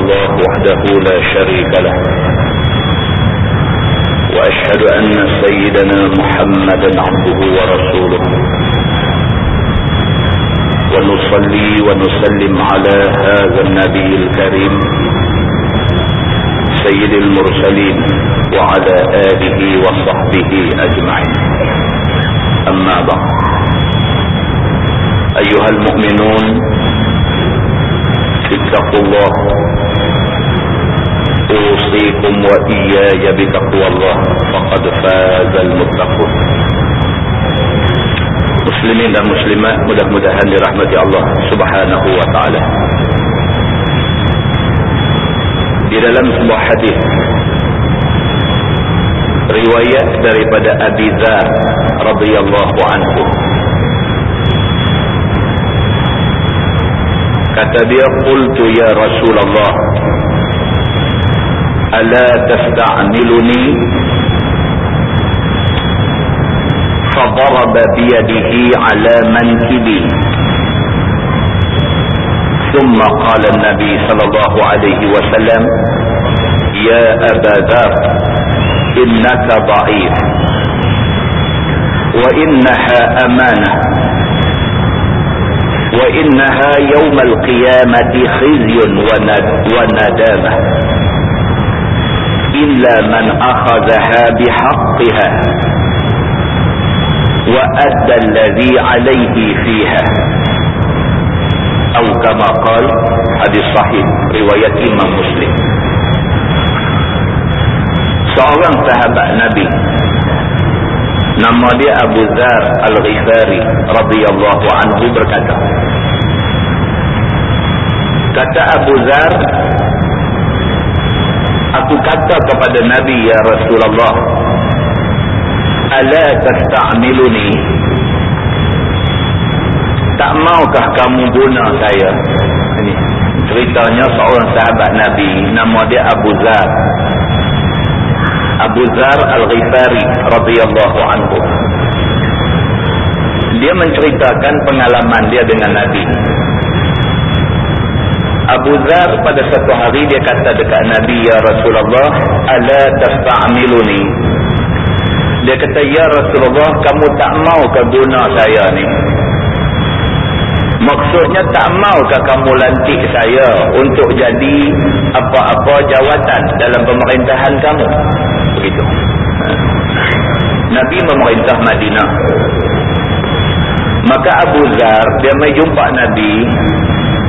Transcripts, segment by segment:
الله وحده لا شريك له. وأشهد أن سيدنا محمدا عبده ورسوله. ونصلي ونسلم على هذا النبي الكريم سيد المرسلين وعلى آله وصحبه أجمعين. أما بعد. أيها المؤمنون اتقوا الله. أوصيكم وإياي بتقوى الله فقد فاز المتقون muslimin dan muslimat mudah-mudahan dirahmati Allah subhanahu wa ta'ala di dalam sebuah hadis riwayat daripada Abi Dhar radhiyallahu anhu kata dia qultu ya Rasulullah ala tasta'miluni فضرب بيده على منكبي. ثم قال النبي صلى الله عليه وسلم يا أبا ذر إنك ضعيف. وإنها أمانة. وإنها يوم القيامة خزي وندامة. إلا من أخذها بحقها وأدى الذي عليه فيها أو كما قال حديث صحيح رواية إمام مسلم seorang sahabat Nabi nama dia Abu Zar Al-Ghifari radhiyallahu anhu berkata kata Abu Zar aku kata kepada Nabi ya Rasulullah ala tasta'miluni? Tak maukah kamu guna saya? Ini ceritanya seorang sahabat Nabi nama dia Abu Zar. Abu Zar Al-Ghifari radhiyallahu anhu. Dia menceritakan pengalaman dia dengan Nabi Abu Zar pada satu hari dia kata dekat Nabi ya Rasulullah ala tasta'miluni dia kata, Ya Rasulullah, kamu tak mau ke guna saya ni? Maksudnya tak mau ke kamu lantik saya untuk jadi apa-apa jawatan dalam pemerintahan kamu? Begitu. Nabi memerintah Madinah. Maka Abu Zar, dia mai jumpa Nabi,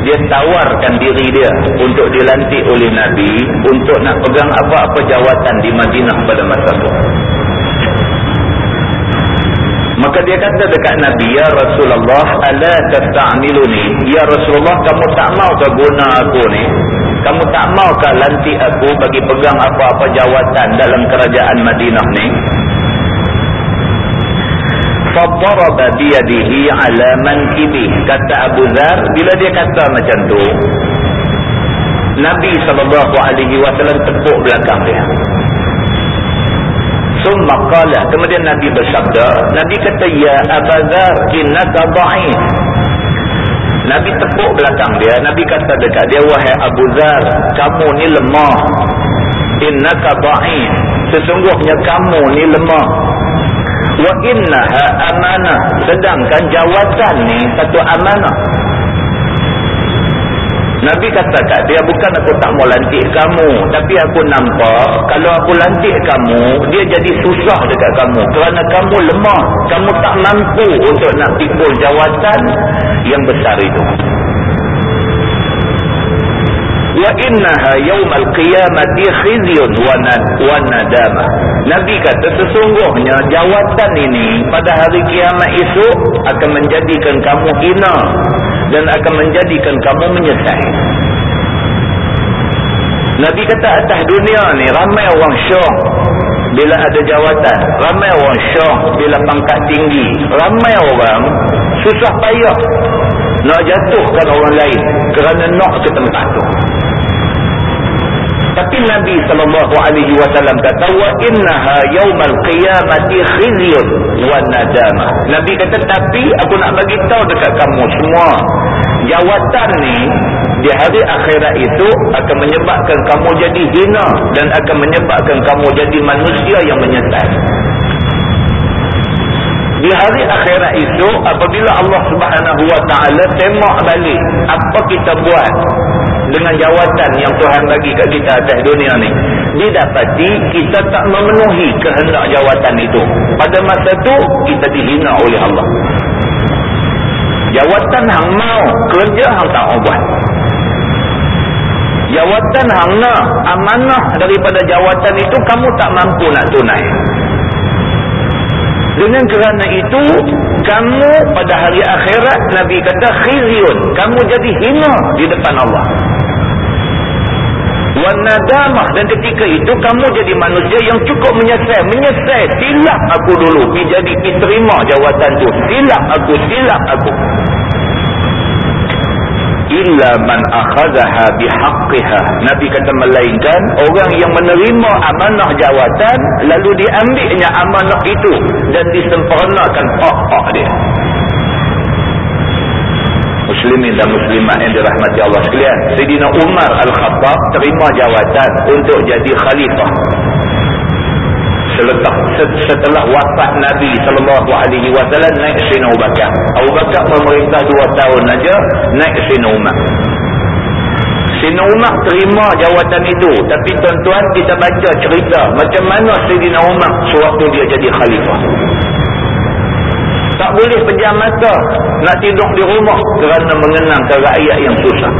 dia tawarkan diri dia untuk dilantik oleh Nabi untuk nak pegang apa-apa jawatan di Madinah pada masa itu. Maka dia kata dekat Nabi, Ya Rasulullah, ala tasta'amiluni. Ya Rasulullah, kamu tak mau ke guna aku ni? Kamu tak mau ke lantik aku bagi pegang apa-apa jawatan dalam kerajaan Madinah ni? Fadaraba biyadihi ala mankibi. Kata Abu Zar, bila dia kata macam tu, Nabi SAW tepuk belakang dia. Summa qala kemudian Nabi bersabda Nabi kata ya Abazar innaka dha'if Nabi tepuk belakang dia. Nabi kata dekat dia wahai Abu Zar kamu ni lemah. Innaka dha'if sesungguhnya kamu ni lemah wa innaha amanah. Sedangkan jawatan ni satu amanah. Nabi kata kat dia bukan aku tak mau lantik kamu tapi aku nampak kalau aku lantik kamu dia jadi susah dekat kamu. Kerana kamu lemah kamu tak mampu untuk nak pikul jawatan yang besar itu wa innaha yawmal qiyamati khizyun wa nadamah Nabi kata sesungguhnya jawatan ini pada hari kiamat esok akan menjadikan kamu hina dan akan menjadikan kamu menyesal. Nabi kata atas dunia ni ramai orang syok bila ada jawatan. Ramai orang syok bila pangkat tinggi. Ramai orang susah payah nak jatuhkan orang lain kerana nak ke tempat tu tapi Nabi SAW kata wa innaha yawmal qiyamati khizyun wa nadama. Nabi kata tapi aku nak bagi tahu dekat kamu semua jawatan ni di hari akhirat itu akan menyebabkan kamu jadi hina dan akan menyebabkan kamu jadi manusia yang menyesal. Di hari akhirat itu apabila Allah subhanahu wa ta'ala tembak balik apa kita buat dengan jawatan yang Tuhan bagi kat kita atas dunia ni didapati kita tak memenuhi kehendak jawatan itu. Pada masa itu kita dihina oleh Allah. Jawatan hang mau kerja hang tak buat. Jawatan hang nak amanah daripada jawatan itu kamu tak mampu nak tunai. Dengan kerana itu kamu pada hari akhirat Nabi kata khizyun. Kamu jadi hina di depan Allah. Wanadamah. Dan ketika itu kamu jadi manusia yang cukup menyesal. Menyesal. Silap aku dulu. Pergi jadi terima jawatan tu silap aku silap aku illa man akhadhaha bihaqqiha. Nabi kata melainkan orang yang menerima amanah jawatan lalu diambilnya amanah itu dan disempurnakan hak-hak dia. Muslimin dan muslimat yang dirahmati Allah sekalian Sayyidina Umar Al-Khattab terima jawatan untuk jadi khalifah seletak setelah wafat Nabi sallallahu alaihi wasallam naik Sayyidina Abu Bakar. Abu Bakar memerintah dua tahun aja naik Sayyidina Umar. Sayyidina Umar terima jawatan itu, tapi tuan-tuan kita baca cerita macam mana Sayyidina Umar sewaktu dia jadi khalifah. Tak boleh pejam mata nak tidur di rumah kerana mengenang ke rakyat yang susah.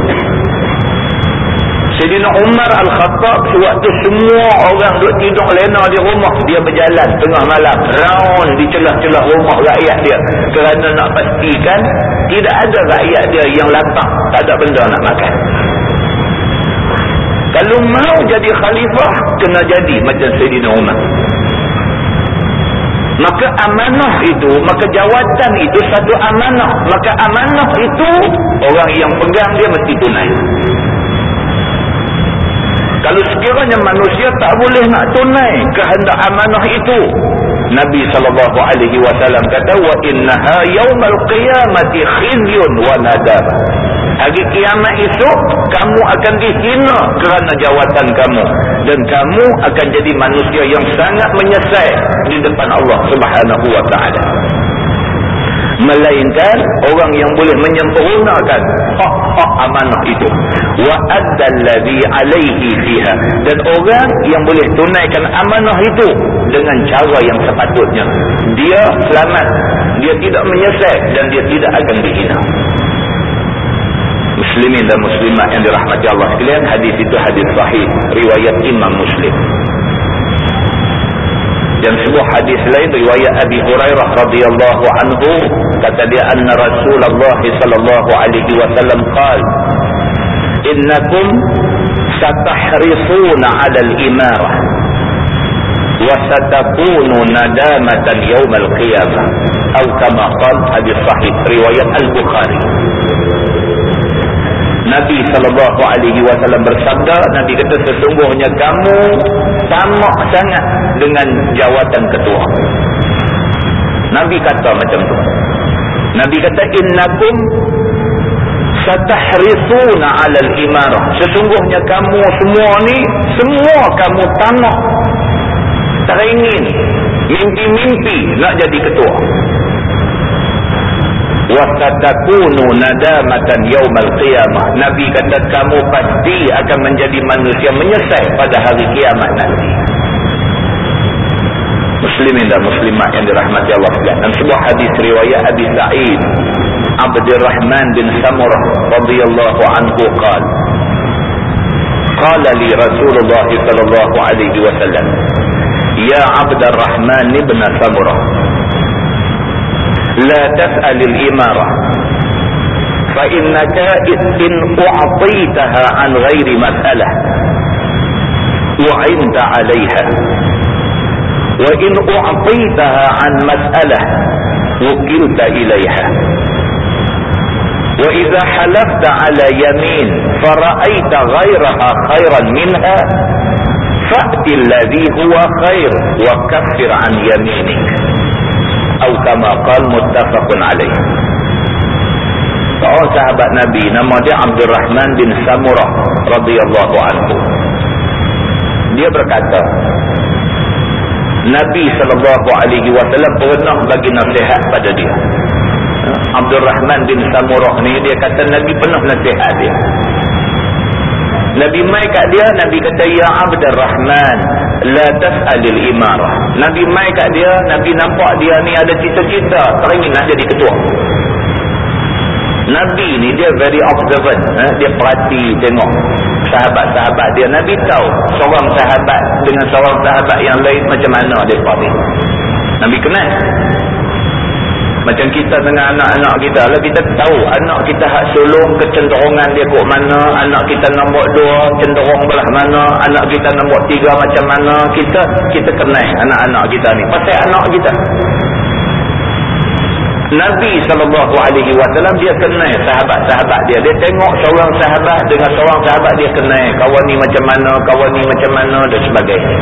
Sayyidina Umar Al-Khattab sewaktu semua orang duduk tidur lena di rumah dia berjalan tengah malam round di celah-celah rumah rakyat dia kerana nak pastikan tidak ada rakyat dia yang lapar tak ada benda nak makan. Kalau mau jadi khalifah kena jadi macam Sayyidina Umar. Maka amanah itu maka jawatan itu satu amanah. Maka amanah itu orang yang pegang dia mesti tunai kalau sekiranya manusia tak boleh nak tunai kehendak amanah itu Nabi sallallahu alaihi wasallam kata wa innaha yaumal qiyamati khizyun wa nadab hari kiamat itu kamu akan dihina kerana jawatan kamu. Dan kamu akan jadi manusia yang sangat menyesal di depan Allah Subhanahu wa taala melainkan orang yang boleh menyempurnakan hak-hak amanah itu. Wa addallazi alaihi fiha. Dan orang yang boleh tunaikan amanah itu dengan cara yang sepatutnya. Dia selamat. Dia tidak menyesal dan dia tidak akan dihina. Muslimin dan muslimat yang dirahmati Allah sekalian hadis itu hadis sahih riwayat Imam Muslim dan sebuah hadis lain riwayat Abi Hurairah radhiyallahu anhu kata dia anna Rasulullah sallallahu alaihi wasallam qala innakum satahrisuna 'ala al-imarah wa satakunu nadamatan yawm al-qiyamah atau kama qala hadis sahih riwayat Al-Bukhari Nabi sallallahu alaihi wasallam bersabda Nabi kata sesungguhnya kamu sama sangat dengan jawatan ketua. Nabi kata macam tu. Nabi kata innakum satahrisuna 'ala al-imarah sesungguhnya kamu semua ni semua kamu tamak. Teringin mimpi-mimpi nak jadi ketua wasatakunu nadamatan yaumal qiyamah. Nabi kata kamu pasti akan menjadi manusia menyesal pada hari kiamat nanti. Muslimin dan muslimat yang dirahmati Allah dan sebuah hadis riwayat Abi Sa'id Abdurrahman bin Samurah radhiyallahu anhu qala qala li Rasulullah sallallahu alaihi wasallam ya Abdurrahman ibn Samurah لا تسأل الإمارة. فإنك إن أعطيتها عن غير مسألة أعنت عليها. وإن أعطيتها عن مسألة وكلت إليها. وإذا حلفت على يمين فرأيت غيرها خيرا منها فأت الذي هو خير وكفر عن يمينك. Atau kama qal muttafaqun alaih. Seorang sahabat Nabi nama dia Abdul Rahman bin Samurah radhiyallahu anhu. Dia berkata Nabi sallallahu alaihi wasallam pernah bagi nasihat pada dia. Abdul Rahman bin Samurah ni dia kata Nabi pernah nasihat dia. Nabi mai kat dia Nabi kata ya Abdul Rahman la tas'alil imarah. Nabi mai kat dia Nabi nampak dia ni ada cita-cita teringin nak jadi ketua. Nabi ni dia very observant eh? dia perhati tengok sahabat-sahabat dia. Nabi tahu seorang sahabat dengan seorang sahabat yang lain macam mana dia perhati. Nabi kenal macam kita dengan anak-anak kita lah kita tahu anak kita hak sulung kecenderungan dia kok mana anak kita nombor dua cenderung belah mana anak kita nombor tiga macam mana kita kita kenal anak-anak kita ni pasal anak kita Nabi SAW dia kenal sahabat-sahabat dia. Dia tengok seorang sahabat dengan seorang sahabat dia kenal. Kawan ni macam mana, kawan ni macam mana dan sebagainya.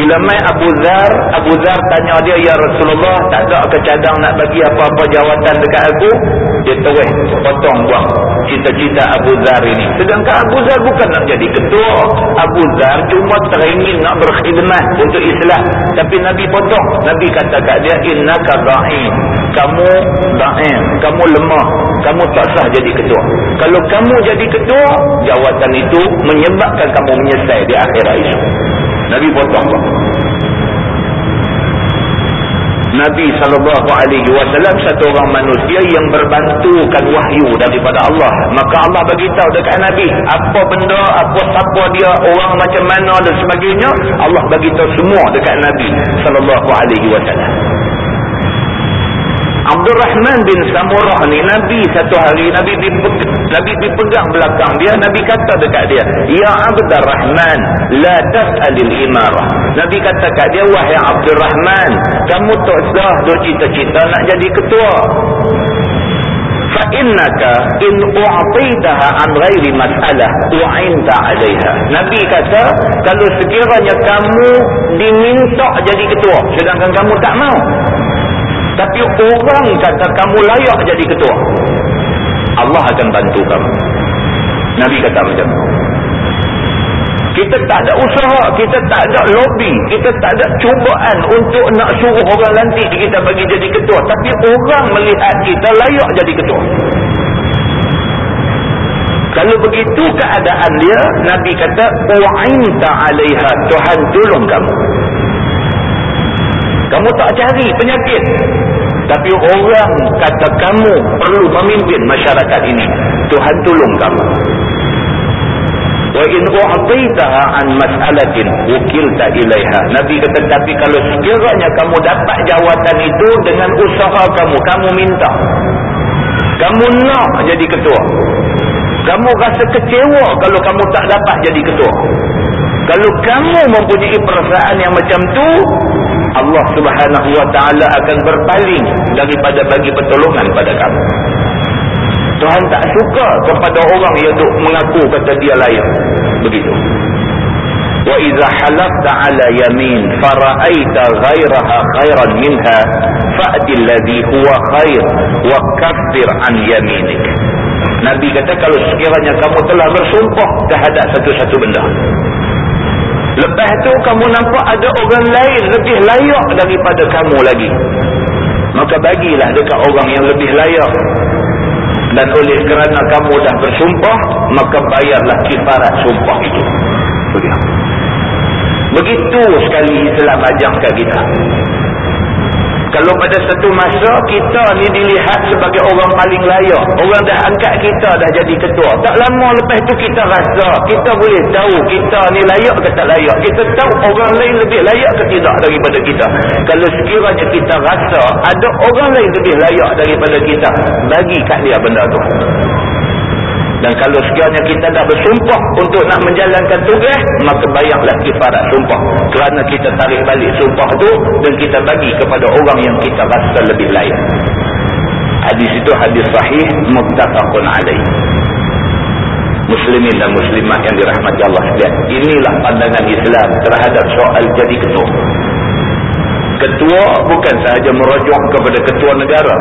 Bila mai Abu Zar, Abu Zar tanya dia, Ya Rasulullah, tak ada kecadang nak bagi apa-apa jawatan dekat aku? Dia terus potong buang cita-cita Abu Zar ini. Sedangkan Abu Zar bukan nak jadi ketua. Abu Zar cuma teringin nak berkhidmat untuk Islam. Tapi Nabi potong. Nabi kata kat dia, Innaka da'in. Kamu da'in. Kamu lemah. Kamu tak sah jadi ketua. Kalau kamu jadi ketua, jawatan itu menyebabkan kamu menyesal di akhirat itu. Nabi potong Nabi SAW satu orang manusia yang berbantukan wahyu daripada Allah. Maka Allah beritahu dekat Nabi. Apa benda, apa siapa dia, orang macam mana dan sebagainya. Allah beritahu semua dekat Nabi SAW. Abdul Rahman bin Samurah ni Nabi satu hari Nabi Nabi dipegang belakang dia Nabi kata dekat dia Ya Abdul Rahman la tas'alil imarah. Nabi kata kat dia wahai Abdul Rahman kamu tak sah do cita-cita nak jadi ketua. Fa innaka in u'titaha an ghairi mas'alah u'inta 'alayha Nabi kata kalau sekiranya kamu diminta jadi ketua sedangkan kamu tak mau. Tapi orang kata kamu layak jadi ketua. Allah akan bantu kamu. Nabi kata macam tu. Kita tak ada usaha, kita tak ada lobby, kita tak ada cubaan untuk nak suruh orang lantik kita bagi jadi ketua. Tapi orang melihat kita layak jadi ketua. Kalau begitu keadaan dia, Nabi kata, Wa'inta alaiha, Tuhan tolong kamu. Kamu tak cari penyakit. Tapi orang kata kamu perlu memimpin masyarakat ini. Tuhan tolong kamu. Wa in u'titaha an mas'alatin wukilta ilaiha. Nabi kata tapi kalau sekiranya kamu dapat jawatan itu dengan usaha kamu, kamu minta. Kamu nak jadi ketua. Kamu rasa kecewa kalau kamu tak dapat jadi ketua. Kalau kamu mempunyai perasaan yang macam tu, Allah subhanahu wa ta'ala akan berpaling daripada bagi pertolongan pada kamu. Tuhan tak suka kepada orang yang duk mengaku kata dia layak. Begitu. Wa iza halafta ala yamin fara'aita ghairaha khairan minha fa'ti alladhi huwa khair wa kaffir an yaminik. Nabi kata kalau sekiranya kamu telah bersumpah terhadap satu-satu benda Lepas tu kamu nampak ada orang lain lebih layak daripada kamu lagi. Maka bagilah dekat orang yang lebih layak. Dan oleh kerana kamu dah bersumpah, maka bayarlah kifarat sumpah itu. Begitu sekali Islam ajarkan kita. Kalau pada satu masa kita ni dilihat sebagai orang paling layak. Orang dah angkat kita dah jadi ketua. Tak lama lepas tu kita rasa. Kita boleh tahu kita ni layak ke tak layak. Kita tahu orang lain lebih layak ke tidak daripada kita. Kalau sekiranya kita rasa ada orang lain lebih layak daripada kita. Bagi kat dia benda tu. Dan kalau sekiranya kita dah bersumpah untuk nak menjalankan tugas, maka bayarlah kifarat sumpah. Kerana kita tarik balik sumpah tu dan kita bagi kepada orang yang kita rasa lebih layak. Hadis itu hadis sahih muttafaqun alaih. Muslimin dan muslimat yang dirahmati Allah sekalian. Inilah pandangan Islam terhadap soal jadi ketua. Ketua bukan sahaja merujuk kepada ketua negara.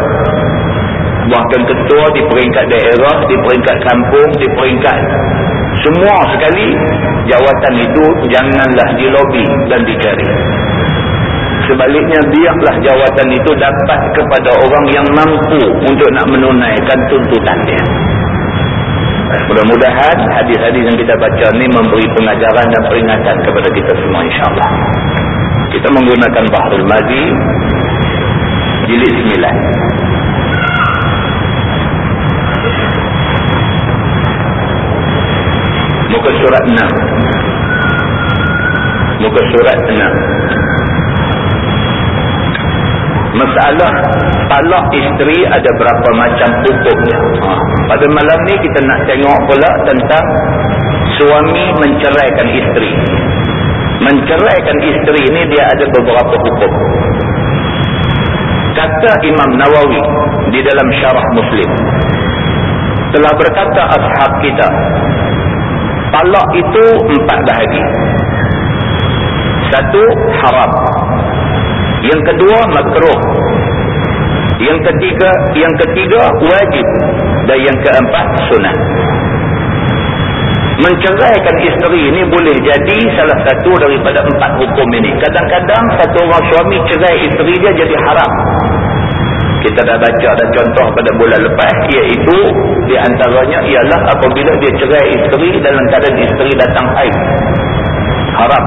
Bahkan ketua di peringkat daerah, di peringkat kampung, di peringkat semua sekali jawatan itu janganlah dilobi dan dicari. Sebaliknya biarlah jawatan itu dapat kepada orang yang mampu untuk nak menunaikan tuntutannya. Mudah-mudahan hadis-hadis yang kita baca ini memberi pengajaran dan peringatan kepada kita semua insyaAllah. Kita menggunakan Bahrul Madi jilid 9. Muka surat 6. Muka surat 6 masalah talak isteri ada berapa macam hukumnya ha. pada malam ni kita nak tengok pula tentang suami menceraikan isteri menceraikan isteri ni dia ada beberapa hukum kata Imam Nawawi di dalam syarah muslim telah berkata ashab kita talak itu empat bahagi satu haram. Yang kedua makruh. Yang ketiga yang ketiga wajib. Dan yang keempat sunat menceraikan isteri ini boleh jadi salah satu daripada empat hukum ini. Kadang-kadang satu orang suami cerai isteri dia jadi haram kita dah baca dan contoh pada bulan lepas iaitu di antaranya ialah apabila dia cerai isteri dalam keadaan isteri datang haid. Haram.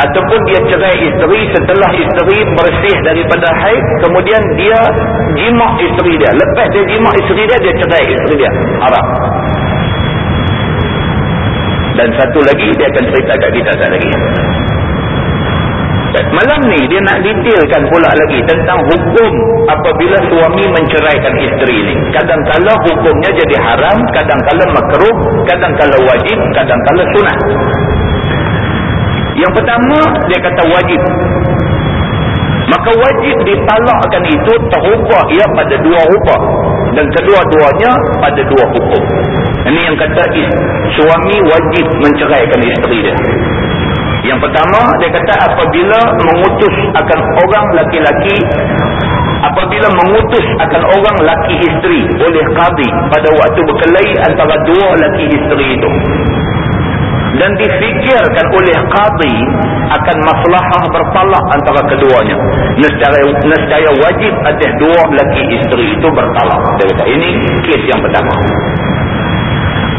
Ataupun dia cerai isteri setelah isteri bersih daripada haid kemudian dia jimak isteri dia. Lepas dia jimak isteri dia dia cerai isteri dia. Haram. Dan satu lagi dia akan cerita kat kita sekali lagi malam ni dia nak detailkan pula lagi tentang hukum apabila suami menceraikan isteri ni kadang-kala hukumnya jadi haram kadang-kala makruh kadang-kala wajib kadang-kala sunat yang pertama dia kata wajib. Maka wajib ditalakkan itu terubah ia pada dua rubah dan kedua-duanya pada dua hukum. Ini yang kata suami wajib menceraikan isteri dia. Yang pertama dia kata apabila mengutus akan orang laki-laki apabila mengutus akan orang laki isteri oleh qadi pada waktu berkelahi antara dua laki isteri itu. Dan difikirkan oleh qadi akan maslahah bertalak antara keduanya. Nescaya, nescaya wajib atas dua lelaki isteri itu bertalak kata, ini kes yang pertama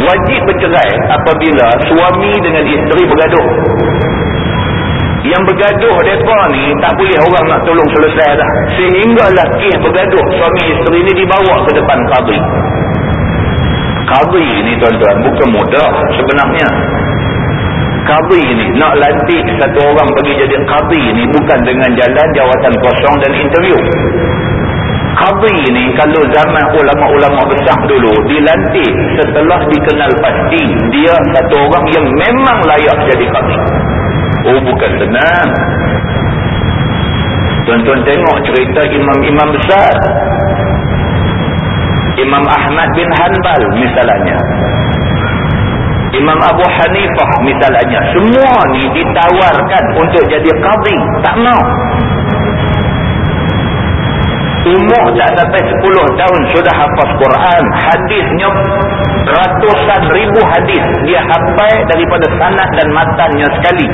wajib bercerai apabila suami dengan isteri bergaduh. Yang bergaduh mereka ni tak boleh orang nak tolong selesai dah. Sehinggalah kes bergaduh suami isteri ni dibawa ke depan qadi qadi ni tuan-tuan bukan mudah sebenarnya. Qadhi ni nak lantik satu orang bagi jadi qadhi ni bukan dengan jalan jawatan kosong dan interview. Qadhi ni kalau zaman ulama-ulama besar dulu dilantik setelah dikenal pasti dia satu orang yang memang layak jadi qadhi. Oh bukan senang. Tuan-tuan tengok cerita imam-imam besar. Imam Ahmad bin Hanbal misalnya. Imam Abu Hanifah misalnya semua ni ditawarkan untuk jadi qadhi tak mau umur tak sampai 10 tahun sudah hafaz Quran hadisnya ratusan ribu hadis dia hafal daripada sanad dan matanya sekali.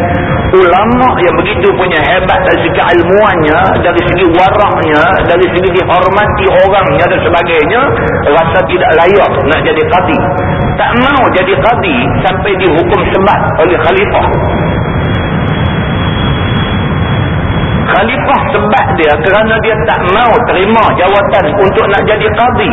Ulama yang begitu punya hebat dari segi ilmuannya dari segi waraknya dari segi dihormati orangnya dan sebagainya rasa tidak layak nak jadi qadi. Tak mau jadi qadi sampai dihukum sebat oleh khalifah khalifah sebab dia kerana dia tak mau terima jawatan untuk nak jadi qadi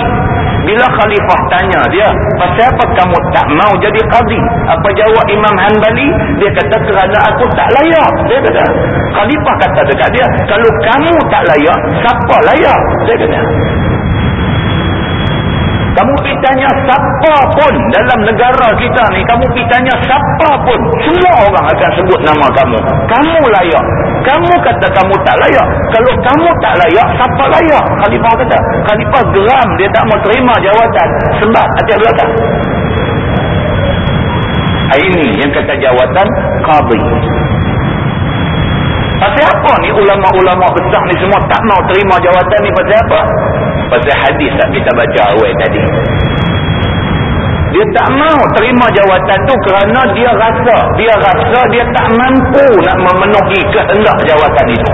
bila khalifah tanya dia pasal apa kamu tak mau jadi qadi apa jawab Imam Hanbali? Dia kata kerana aku tak layak. Dia kata khalifah kata dekat dia kalau kamu tak layak siapa layak? Dia kata Kamu pergi tanya siapa pun dalam negara kita ni. Kamu pergi tanya siapa pun. Semua orang akan sebut nama kamu. Kamu layak. Kamu kata kamu tak layak. Kalau kamu tak layak, siapa layak? Khalifah kata. Khalifah geram. Dia tak mau terima jawatan. Sebab hati belakang. Ini yang kata jawatan Qadhi. Apa ni ulama-ulama besar ni semua tak mau terima jawatan ni pasal apa? Pasal hadis tak kita baca awal tadi. Dia tak mau terima jawatan tu kerana dia rasa, dia rasa dia tak mampu nak memenuhi kehendak jawatan itu.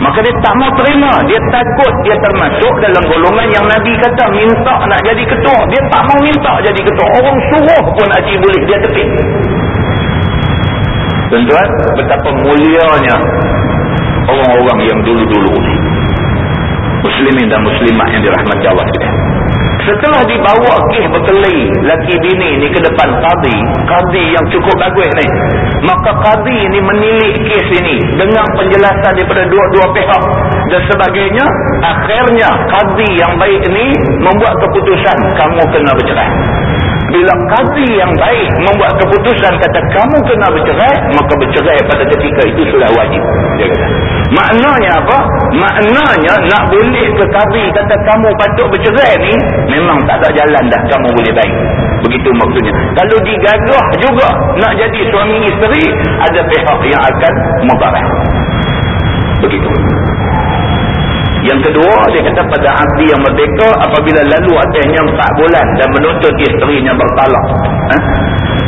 Maka dia tak mau terima. Dia takut dia termasuk dalam golongan yang Nabi kata minta nak jadi ketua. Dia tak mau minta jadi ketua. Orang suruh pun Haji boleh dia tepik. Tuan-tuan, betapa mulianya orang-orang yang dulu-dulu. Muslimin dan muslimat yang dirahmati Allah sekalian. Setelah dibawa kih berkeli laki bini ni ke depan qadi, qadi yang cukup bagus ni. Maka qadi ni menilik kes ini dengan penjelasan daripada dua-dua pihak dan sebagainya. Akhirnya qadi yang baik ni membuat keputusan kamu kena bercerai. Bila qadi yang baik membuat keputusan kata kamu kena bercerai, maka bercerai pada ketika itu sudah wajib. Dia kata. Maknanya apa? Maknanya nak boleh ke qadi kata kamu patut bercerai ni, memang tak ada jalan dah kamu boleh baik. Begitu maksudnya. Kalau digagah juga nak jadi suami isteri, ada pihak yang akan mubarak. Begitu. Yang kedua, dia kata pada abdi yang merdeka apabila lalu atasnya empat bulan dan menuntut isterinya bertalak. Ha?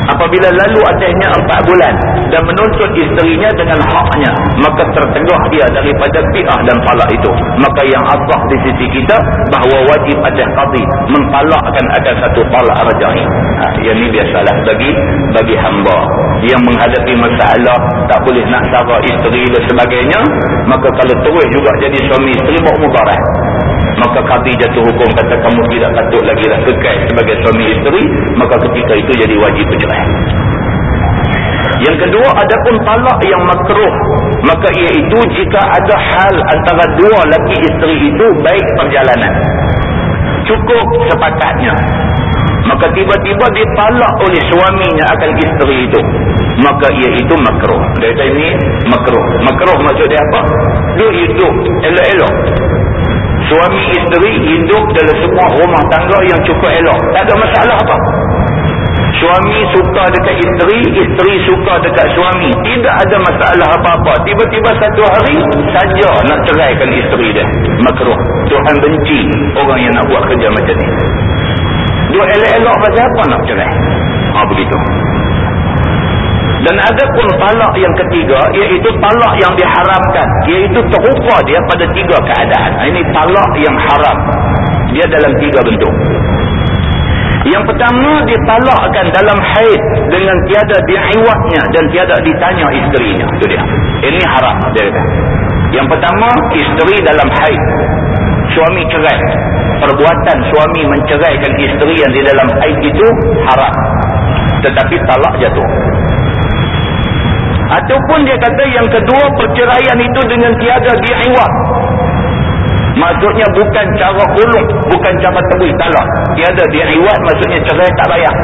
Apabila lalu atasnya empat bulan dan menuntut isterinya dengan haknya, maka tertegah dia daripada pi'ah dan talak itu. Maka yang asah di sisi kita, bahawa wajib atas qadi mentalakkan ada satu talak raja'i. Ha, yang ini biasalah bagi bagi hamba yang menghadapi masalah, tak boleh nak sarah isteri dan sebagainya, maka kalau terus juga jadi suami isteri, mubarak maka kami jatuh hukum kata kamu tidak patut lagi dah kekal sebagai suami isteri maka ketika itu jadi wajib bercerai yang kedua adapun talak yang makruh maka iaitu jika ada hal antara dua laki isteri itu baik perjalanan cukup sepatutnya maka tiba-tiba ditalak oleh suaminya akan isteri itu maka ia itu makruh dari ini makruh. Makruh maksud dia apa? Dia hidup elok-elok suami isteri hidup dalam semua rumah tangga yang cukup elok. Tak ada masalah apa. Suami suka dekat isteri isteri suka dekat suami. Tidak ada masalah apa-apa. Tiba-tiba satu hari saja nak ceraikan isteri dia. Makruh. Tuhan benci orang yang nak buat kerja macam ni. Dua elok-elok pasal apa nak cerai? Ha begitu dan ada pun talak yang ketiga iaitu talak yang diharamkan. Iaitu terupa dia pada tiga keadaan. Ini talak yang haram. Dia dalam tiga bentuk. Yang pertama ditalakkan dalam haid dengan tiada diiwatnya dan tiada ditanya isterinya. Itu dia. Ini haram dia kata. Yang pertama isteri dalam haid. Suami cerai. Perbuatan suami menceraikan isteri yang di dalam haid itu haram. Tetapi talak jatuh Ataupun dia kata yang kedua perceraian itu dengan tiada diiwat. Maksudnya bukan cara huluk, bukan cara tebus talak. Tiada diiwat maksudnya cerai tak bayar.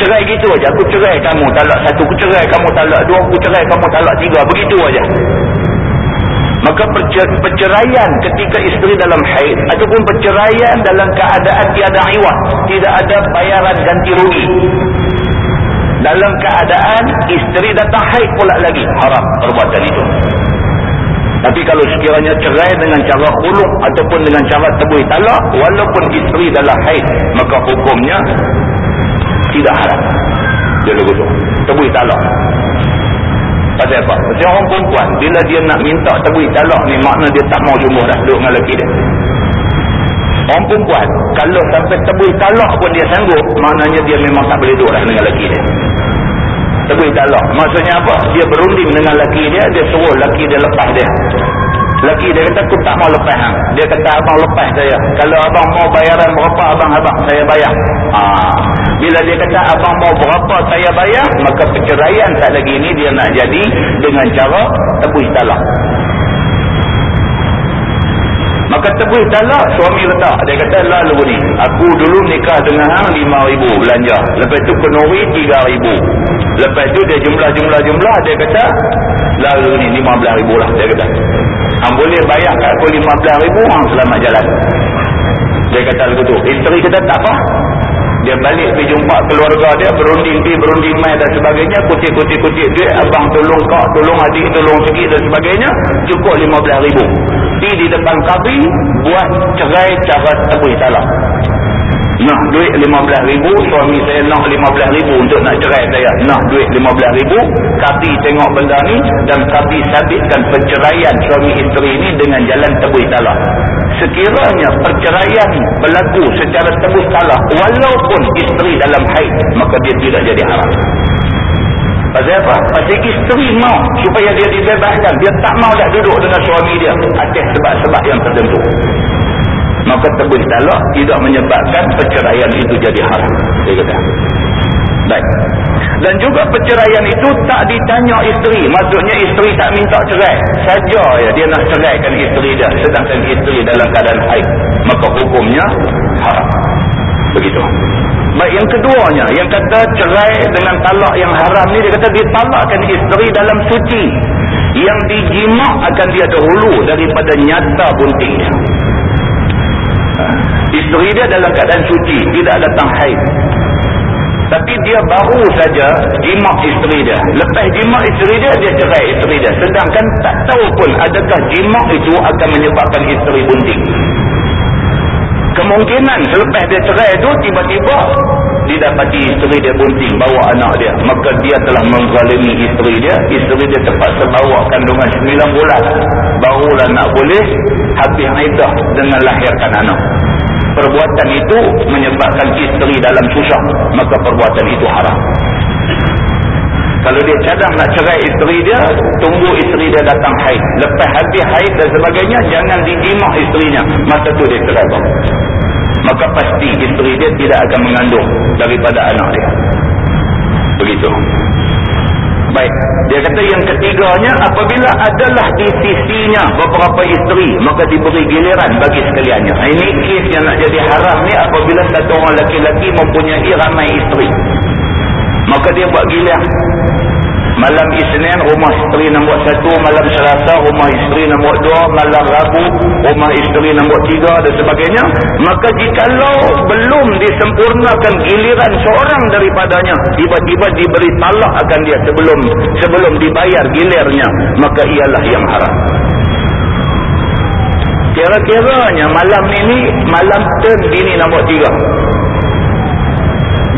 Cerai gitu aja. Aku cerai kamu talak satu, aku cerai kamu talak dua, aku cerai kamu talak tiga. Begitu aja. Maka perceraian ketika isteri dalam haid ataupun perceraian dalam keadaan tiada iwat, tidak ada bayaran ganti rugi dalam keadaan isteri datang haid pula lagi. Haram perbuatan itu. Tapi kalau sekiranya cerai dengan cara huluk ataupun dengan cara tebui talak walaupun isteri dalam haid maka hukumnya tidak haram. Dia begitu tebui talak. Pasal apa? pasal orang perempuan bila dia nak minta tebui talak ni makna dia tak mau jumpa dah duduk dengan lelaki dia orang perempuan kalau sampai tebui talak pun dia sanggup maknanya dia memang tak boleh duduk dengan lelaki dia Tebus talak. Maksudnya apa? Dia berunding dengan laki dia, dia suruh laki dia lepas dia. Laki dia kata, aku tak mau lepas. Ha? Dia kata, abang lepas saya. Kalau abang mau bayaran berapa, abang-abang saya bayar. Ha. Bila dia kata, abang mau berapa saya bayar, maka perceraian tak lagi ini dia nak jadi dengan cara tebus talak maka tebus talak suami letak. Dia kata lalu ni. Aku dulu nikah dengan hang 5000 belanja. Lepas tu kenuri 3000 lepas tu dia jumlah-jumlah-jumlah dia kata lalu ni 15000 lah. Dia kata hang boleh bayar kat aku 15000 hang selamat jalan. Dia kata lalu tu. Isteri kata tak apa. Dia balik pergi jumpa keluarga dia berunding pergi berunding mai dan sebagainya. Kutip-kutip-kutip duit. Abang tolong kak tolong adik tolong sikit dan sebagainya. Cukup 15 ribu berhenti di depan kabin buat cerai cara tepi talak nak duit RM15,000 suami saya nak RM15,000 untuk nak cerai saya. Nak duit RM15,000 kami tengok benda ni dan kami sabitkan perceraian suami isteri ni dengan jalan tepi talak sekiranya perceraian berlaku secara tebus talak walaupun isteri dalam haid maka dia tidak jadi haram. Pasal apa? Pasal isteri mau supaya dia dibebaskan. Dia tak mau dah duduk dengan suami dia. Atas sebab-sebab yang tertentu. Maka tebus talak tidak menyebabkan perceraian itu jadi haram. Dia kata. Baik. Dan juga perceraian itu tak ditanya isteri. Maksudnya isteri tak minta cerai. Saja ya dia nak ceraikan isteri dia. Sedangkan isteri dalam keadaan haid. Maka hukumnya haram. Begitu. Baik yang keduanya yang kata cerai dengan talak yang haram ni dia kata ditalakkan isteri dalam suci yang dijimak akan dia dahulu daripada nyata buntingnya. Isteri dia dalam keadaan suci tidak datang haid. Tapi dia baru saja jimak isteri dia. Lepas jimak isteri dia, dia cerai isteri dia. Sedangkan tak tahu pun adakah jimak itu akan menyebabkan isteri bunting kemungkinan selepas dia cerai itu tiba-tiba didapati isteri dia bunting bawa anak dia maka dia telah menzalimi isteri dia isteri dia terpaksa bawa kandungan 9 bulan barulah nak boleh habis aidah dengan lahirkan anak perbuatan itu menyebabkan isteri dalam susah maka perbuatan itu haram kalau dia cadang nak cerai isteri dia, tunggu isteri dia datang haid. Lepas habis haid dan sebagainya, jangan dijimak isterinya. Masa tu dia cerai. Maka pasti isteri dia tidak akan mengandung daripada anak dia. Begitu. Baik. Dia kata yang ketiganya, apabila adalah di sisinya beberapa isteri, maka diberi giliran bagi sekaliannya. Ini kes yang nak jadi haram ni apabila satu orang laki-laki mempunyai ramai isteri maka dia buat gila malam Isnin rumah isteri nombor satu. Malam Selasa rumah isteri nombor dua. Malam Rabu rumah isteri nombor tiga dan sebagainya. Maka jikalau belum disempurnakan giliran seorang daripadanya tiba-tiba diberi talak akan dia sebelum sebelum dibayar gilirnya maka ialah yang haram. Kira-kiranya malam ini malam turn bini nombor tiga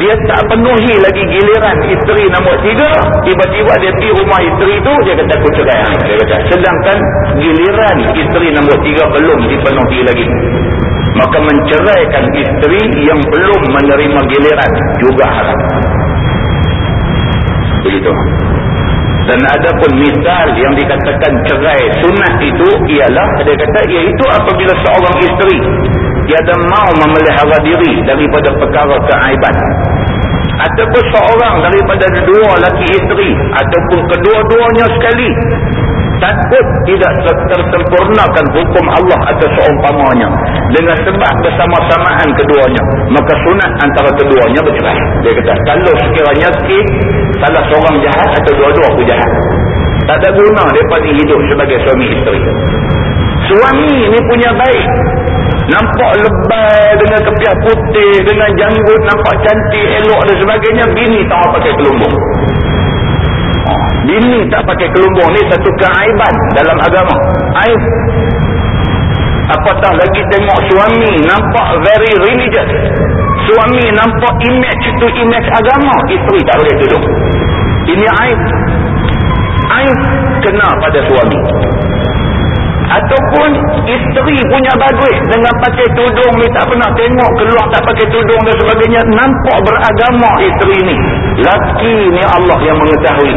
dia tak penuhi lagi giliran isteri nombor tiga tiba-tiba dia pergi rumah isteri tu dia kata aku cerai dia kata sedangkan giliran isteri nombor tiga belum dipenuhi lagi. Maka menceraikan isteri yang belum menerima giliran juga haram. Begitu. Dan ada pun misal yang dikatakan cerai sunat itu ialah dia kata iaitu apabila seorang isteri tiada mau memelihara diri daripada perkara keaiban ataupun seorang daripada dua laki isteri ataupun kedua-duanya sekali takut tidak tersempurnakan hukum Allah atau seumpamanya. Dengan sebab bersama-samaan keduanya maka sunat antara keduanya bercerai. Dia kata kalau sekiranya sikit salah seorang jahat atau dua-dua pun jahat tak ada guna mereka hidup sebagai suami isteri. Suami ni punya baik nampak lebay dengan kepiah putih dengan janggut nampak cantik elok dan sebagainya bini tak pakai kelumbung. Bini tak pakai kelumbung ni satu keaiban dalam agama. Aib. Apatah lagi tengok suami nampak very religious. Suami nampak image itu image agama isteri tak boleh duduk ini aib. Aib kena pada suami ataupun isteri punya bagus dengan pakai tudung ni tak pernah tengok keluar tak pakai tudung dan sebagainya nampak beragama isteri ni. Laki ni Allah yang mengetahui.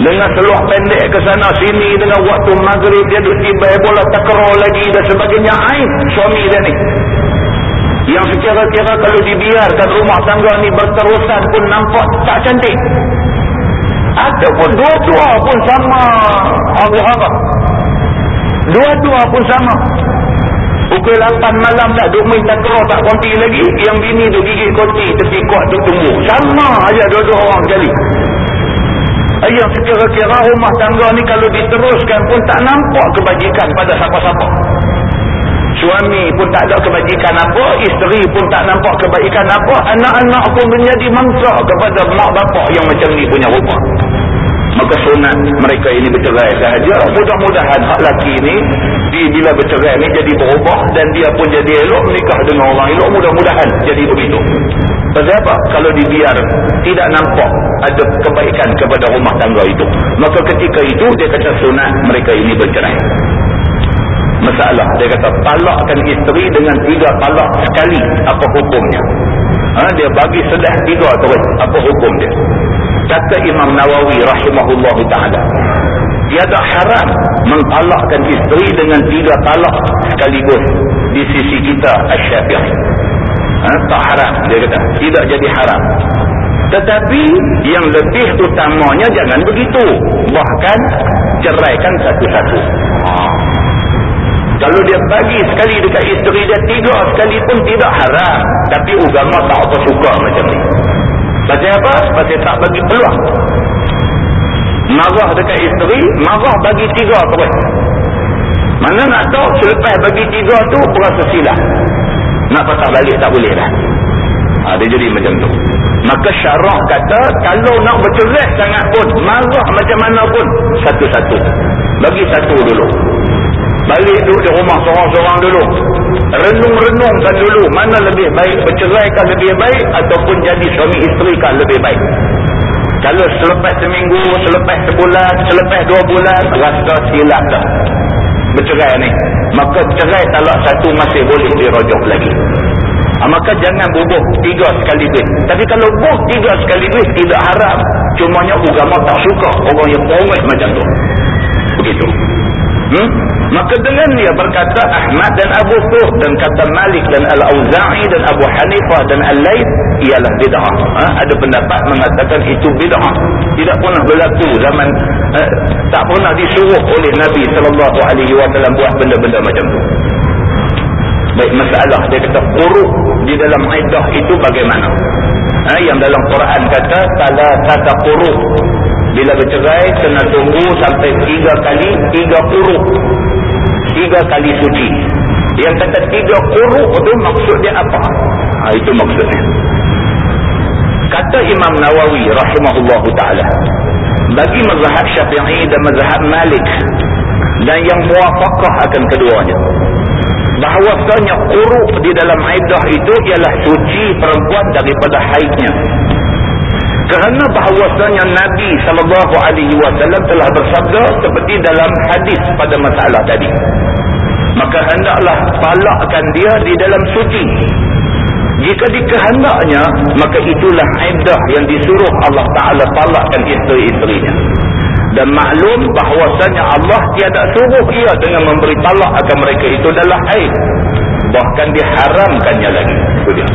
Dengan seluar pendek ke sana sini dengan waktu maghrib dia duduk tiba bola takraw lagi dan sebagainya. Aib suami dia ni. Yang sekira-kira kalau dibiarkan rumah tangga ni berterusan pun nampak tak cantik. Ataupun dua-dua pun sama. Allah-Allah Dua-dua pun sama. Pukul 8 malam dah duk main takraw tak konti lagi. Yang bini tu gigit konti kuat tu tunggu. Sama aja dua-dua orang sekali. Ayah sekira-kira rumah tangga ni kalau diteruskan pun tak nampak kebajikan pada siapa-siapa. Suami pun tak ada kebajikan apa, isteri pun tak nampak kebaikan apa, anak-anak pun menjadi mangsa kepada mak bapak yang macam ni punya rupa maka sunat mereka ini bercerai sahaja mudah-mudahan hak laki ini di, bila bercerai ni jadi berubah dan dia pun jadi elok menikah dengan orang elok mudah-mudahan jadi begitu sebab apa? kalau dibiar tidak nampak ada kebaikan kepada rumah tangga itu maka ketika itu dia kata sunat mereka ini bercerai masalah dia kata talakkan isteri dengan tiga talak sekali apa hukumnya ha? dia bagi sedah tiga terus apa hukum dia kata Imam Nawawi rahimahullah ta'ala tiada haram mentalakkan isteri dengan tiga talak sekaligus di sisi kita asyafi'i ha? tak haram dia kata. Tidak jadi haram. Tetapi yang lebih utamanya jangan begitu. Bahkan ceraikan satu-satu. Ha. kalau dia bagi sekali dekat isteri dia tiga sekali pun tidak haram. Tapi agama tak apa suka macam ni Pasal apa? Pasal tak bagi peluang. Marah dekat isteri, marah bagi tiga terus. Mana nak tahu selepas bagi tiga tu berasa silap. Nak patah balik tak boleh dah. Ha, dia jadi macam tu. Maka syarah kata kalau nak bercerai sangat pun, marah macam mana pun, satu-satu. Bagi satu dulu. Balik duduk di rumah seorang-seorang dulu renung-renungkan dulu mana lebih baik berceraikan lebih baik ataupun jadi suami isteri kan lebih baik. Kalau selepas seminggu selepas sebulan selepas dua bulan rasa silap dah. Bercerai ni. Maka cerai talak satu masih boleh dirojok lagi. Ha, maka jangan bubuh tiga sekaligus tapi kalau bubuh tiga sekaligus tidak haram. Cumanya agama tak suka. Orang yang pongit macam tu. Begitu. Hmm? Maka dengan dia berkata Ahmad dan Abu Thuh dan kata Malik dan Al-Awza'i dan Abu Hanifah dan Al-Layth ialah bid'ah. Ha? Ada pendapat mengatakan itu bid'ah. Tidak pernah berlaku zaman eh, tak pernah disuruh oleh Nabi sallallahu alaihi wasallam buat benda-benda macam tu. Baik masalah dia kata quru di dalam iddah itu bagaimana? Ha? yang dalam Quran kata salah kata quru bila bercerai kena tunggu sampai tiga kali tiga kuruk tiga kali suci. Yang kata tiga kuruk itu maksudnya apa? Ha, itu maksudnya. Kata Imam Nawawi rahimahullah ta'ala bagi mazhab syafi'i dan mazhab malik dan yang muafakah akan keduanya bahawasanya kuruk di dalam aidah itu ialah suci perempuan daripada haidnya kerana bahawasanya Nabi sallallahu alaihi wasallam telah bersabda seperti dalam hadis pada masalah tadi. Maka hendaklah talakkan dia di dalam suci. Jika dikehendaknya, maka itulah iddah yang disuruh Allah Taala talakkan isteri-isterinya. Dan maklum bahawasanya Allah tiada suruh ia dengan memberi talak akan mereka itu adalah haid. Bahkan diharamkannya lagi. Itu dia.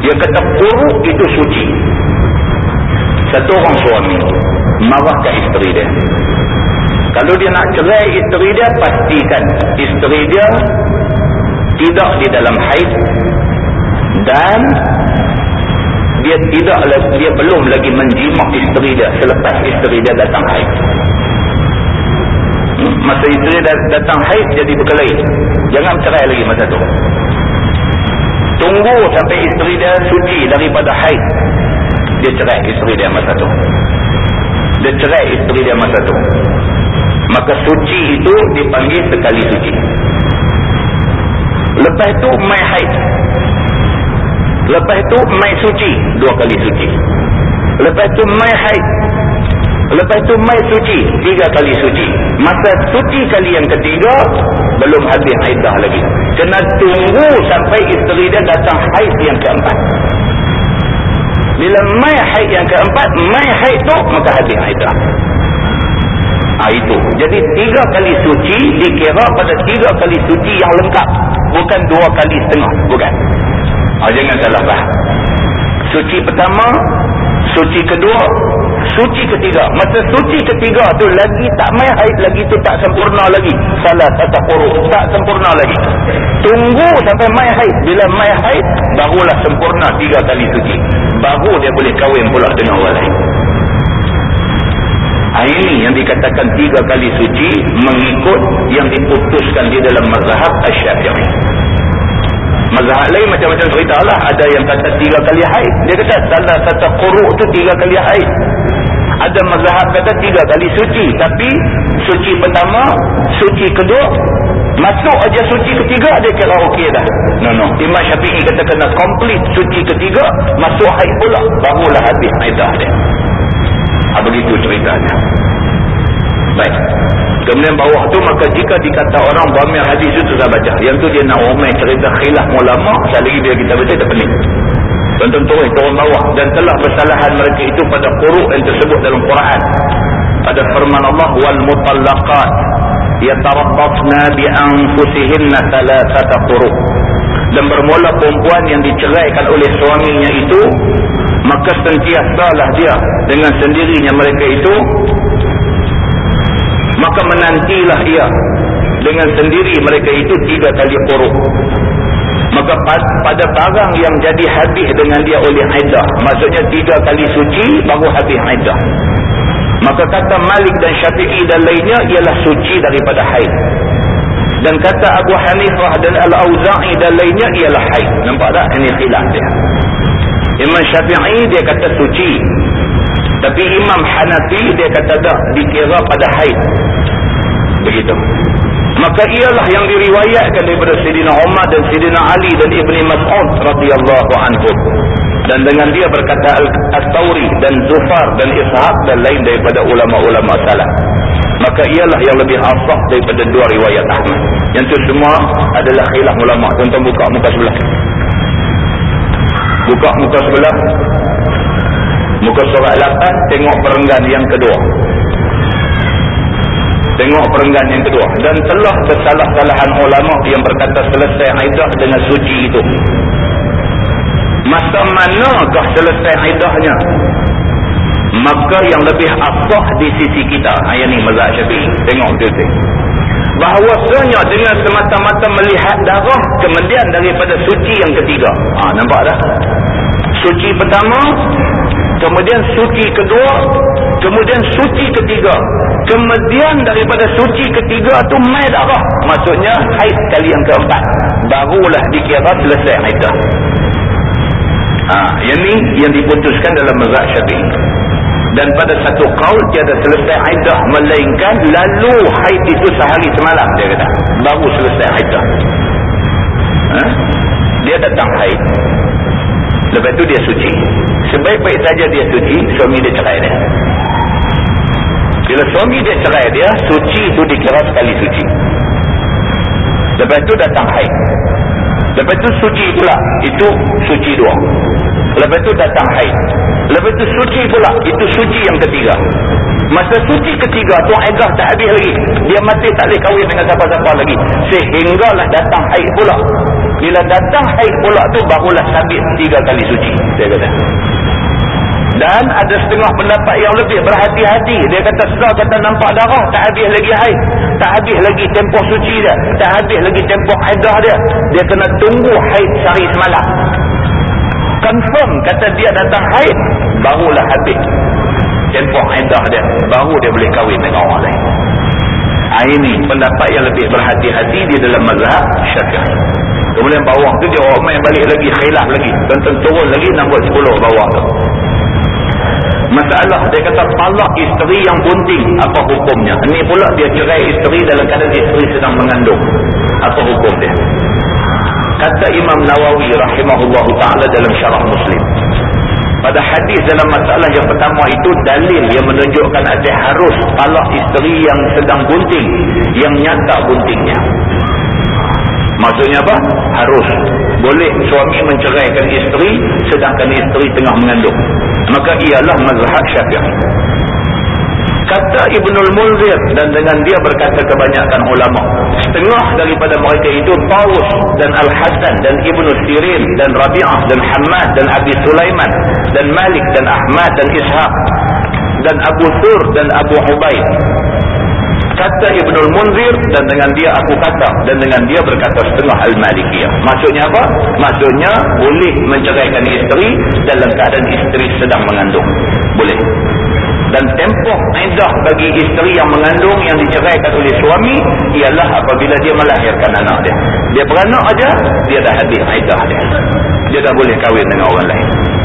Dia kata kuruk itu suci satu orang suami marahkan isteri dia. Kalau dia nak cerai isteri dia pastikan isteri dia tidak di dalam haid. Dan dia tidak dia belum lagi menjimak isteri dia selepas isteri dia datang haid. Masa isteri dia datang haid jadi berkelahi jangan cerai lagi masa tu. Tunggu sampai isteri dia suci daripada haid dia cerai isteri dia masa tu. Dia cerai isteri dia masa tu. Maka suci itu dipanggil sekali suci. Lepas itu mai haid. Lepas itu mai suci. Dua kali suci. Lepas itu mai haid. Lepas itu mai suci. Tiga kali suci. Masa suci kali yang ketiga belum habis haidah lagi. Kena tunggu sampai isteri dia datang haid yang keempat bila mai haid yang keempat, mai haid tu maka habis haidah. Ha, itu. Jadi tiga kali suci dikira pada tiga kali suci yang lengkap. Bukan dua kali setengah. Bukan. Ha, jangan salah faham. Suci pertama, suci kedua suci ketiga masa suci ketiga tu lagi tak mai haid lagi tu tak sempurna lagi salah tata kuruk tak sempurna lagi tunggu sampai mai haid bila mai haid barulah sempurna tiga kali suci baru dia boleh kahwin pula dengan orang lain. Ini yang dikatakan tiga kali suci mengikut yang diputuskan di dalam mazhab asyafi'i mazhab lain macam-macam cerita lah. Ada yang kata tiga kali haid. Dia kata salah satu kuruk tu tiga kali haid. Ada mazhab kata tiga kali suci. Tapi suci pertama suci kedua masuk aja suci ketiga dia kira okey dah. No no. Imam Syafi'i kata kena complete suci ketiga masuk haid pula barulah habis haidah dia. Ha, begitu ceritanya. Baik. Kemudian bawah tu maka jika dikata orang bamir hadis itu saya baca. Yang tu dia nak umai cerita khilaf ulama sekali dia kita baca tak pening. Tuan-tuan turun turun bawah. Dan telah bersalahan mereka itu pada kuruk yang tersebut dalam Quran. Pada firman Allah wal mutallaqat yatarabbasna bi anfusihinna thalathata quru dan bermula perempuan yang diceraikan oleh suaminya itu maka sentiasalah dia dengan sendirinya mereka itu. Maka menantilah ia dengan sendiri mereka itu tiga kali quru maka pada barang yang jadi habis dengan dia oleh aidah maksudnya tiga kali suci baru habis aidah maka kata Malik dan Syafi'i dan lainnya ialah suci daripada haid. Dan kata Abu Hanifah dan Al-Awza'i dan lainnya ialah haid. Nampak tak? Ini khilaf dia. Imam Syafi'i dia kata suci. Tapi Imam Hanafi dia kata tak dikira pada haid. Begitu. Maka ialah yang diriwayatkan daripada Sayyidina Umar dan Sayyidina Ali dan Ibni Mas'ud radhiyallahu anhu dan dengan dia berkata Al-Tawri dan Zufar dan Ishaq dan lain daripada ulama-ulama salaf. Maka ialah yang lebih asah daripada dua riwayat Ahmad yang itu semua adalah khilaf ulama. Tuan-tuan buka muka sebelah. Buka muka sebelah. Muka surat 8 tengok perenggan yang kedua. Tengok perenggan yang kedua. Dan telah kesalah-salahan ulama yang berkata selesai aidah dengan suci itu. Masa manakah selesai aidahnya? Maka yang lebih asah di sisi kita. Ayat ni mazhab syafi'i. Tengok betul Bahawasanya dengan semata-mata melihat darah kemudian daripada suci yang ketiga. Ha, nampak tak? Suci pertama, kemudian suci kedua, kemudian suci ketiga. Kemudian daripada suci ketiga tu mai darah. Maksudnya haid kali yang keempat. Barulah dikira selesai haidah. Ha, yang ni yang diputuskan dalam mazhab syafi'i. Dan pada satu kaul tiada selesai haidah melainkan lalu haid itu sehari semalam dia kata. Baru selesai haidah. Ha? Dia datang haid. Lepas tu dia suci. Sebaik-baik saja dia suci, suami dia cerai dia. Bila suami dia cerai dia, suci itu dikira sekali suci. Lepas itu datang haid. Lepas itu suci pula, itu suci dua. Lepas itu datang haid. Lepas itu suci pula, itu suci yang ketiga. Masa suci ketiga tu Aidah tak habis lagi. Dia mati tak boleh kahwin dengan siapa-siapa lagi. Sehinggalah datang haid pula. Bila datang haid pula tu barulah sabit tiga kali suci. Saya kata. Dan ada setengah pendapat yang lebih berhati-hati. Dia kata setelah kata nampak darah tak habis lagi haid. Tak habis lagi tempoh suci dia. Tak habis lagi tempoh haidah dia. Dia kena tunggu haid sehari semalam. Confirm kata dia datang haid. Barulah habis tempoh haidah dia. Baru dia boleh kahwin dengan orang lain. Ah, ini pendapat yang lebih berhati-hati di dalam mazhab syafi'i. Kemudian bawah tu dia orang main balik lagi khilaf lagi. Tonton turun lagi buat 10 bawah tu. Masalah dia kata talak isteri yang bunting apa hukumnya? Ini pula dia cerai isteri dalam keadaan isteri sedang mengandung. Apa hukum dia? Kata Imam Nawawi rahimahullah taala dalam syarah Muslim. Pada hadis dalam masalah yang pertama itu dalil yang menunjukkan ada harus talak isteri yang sedang bunting, yang nyata buntingnya. Maksudnya apa? Harus. Boleh suami menceraikan isteri sedangkan isteri tengah mengandung. Maka ialah mazhab syafi'i. kata Ibnul Munzir dan dengan dia berkata kebanyakan ulama setengah daripada mereka itu Taus dan Al-Hasan dan Ibnu Sirin dan Rabi'ah dan Hamad dan Abi Sulaiman dan Malik dan Ahmad dan Ishaq dan Abu Thur dan Abu Hubaid kata Ibnul Munzir dan dengan dia aku kata dan dengan dia berkata setengah Al-Malikiyah. Maksudnya apa? maksudnya boleh menceraikan isteri dalam keadaan isteri sedang mengandung. Boleh. Dan tempoh edah bagi isteri yang mengandung yang diceraikan oleh suami ialah apabila dia melahirkan anak dia. Dia beranak aja dia dah habis edah dia. Dia dah boleh kahwin dengan orang lain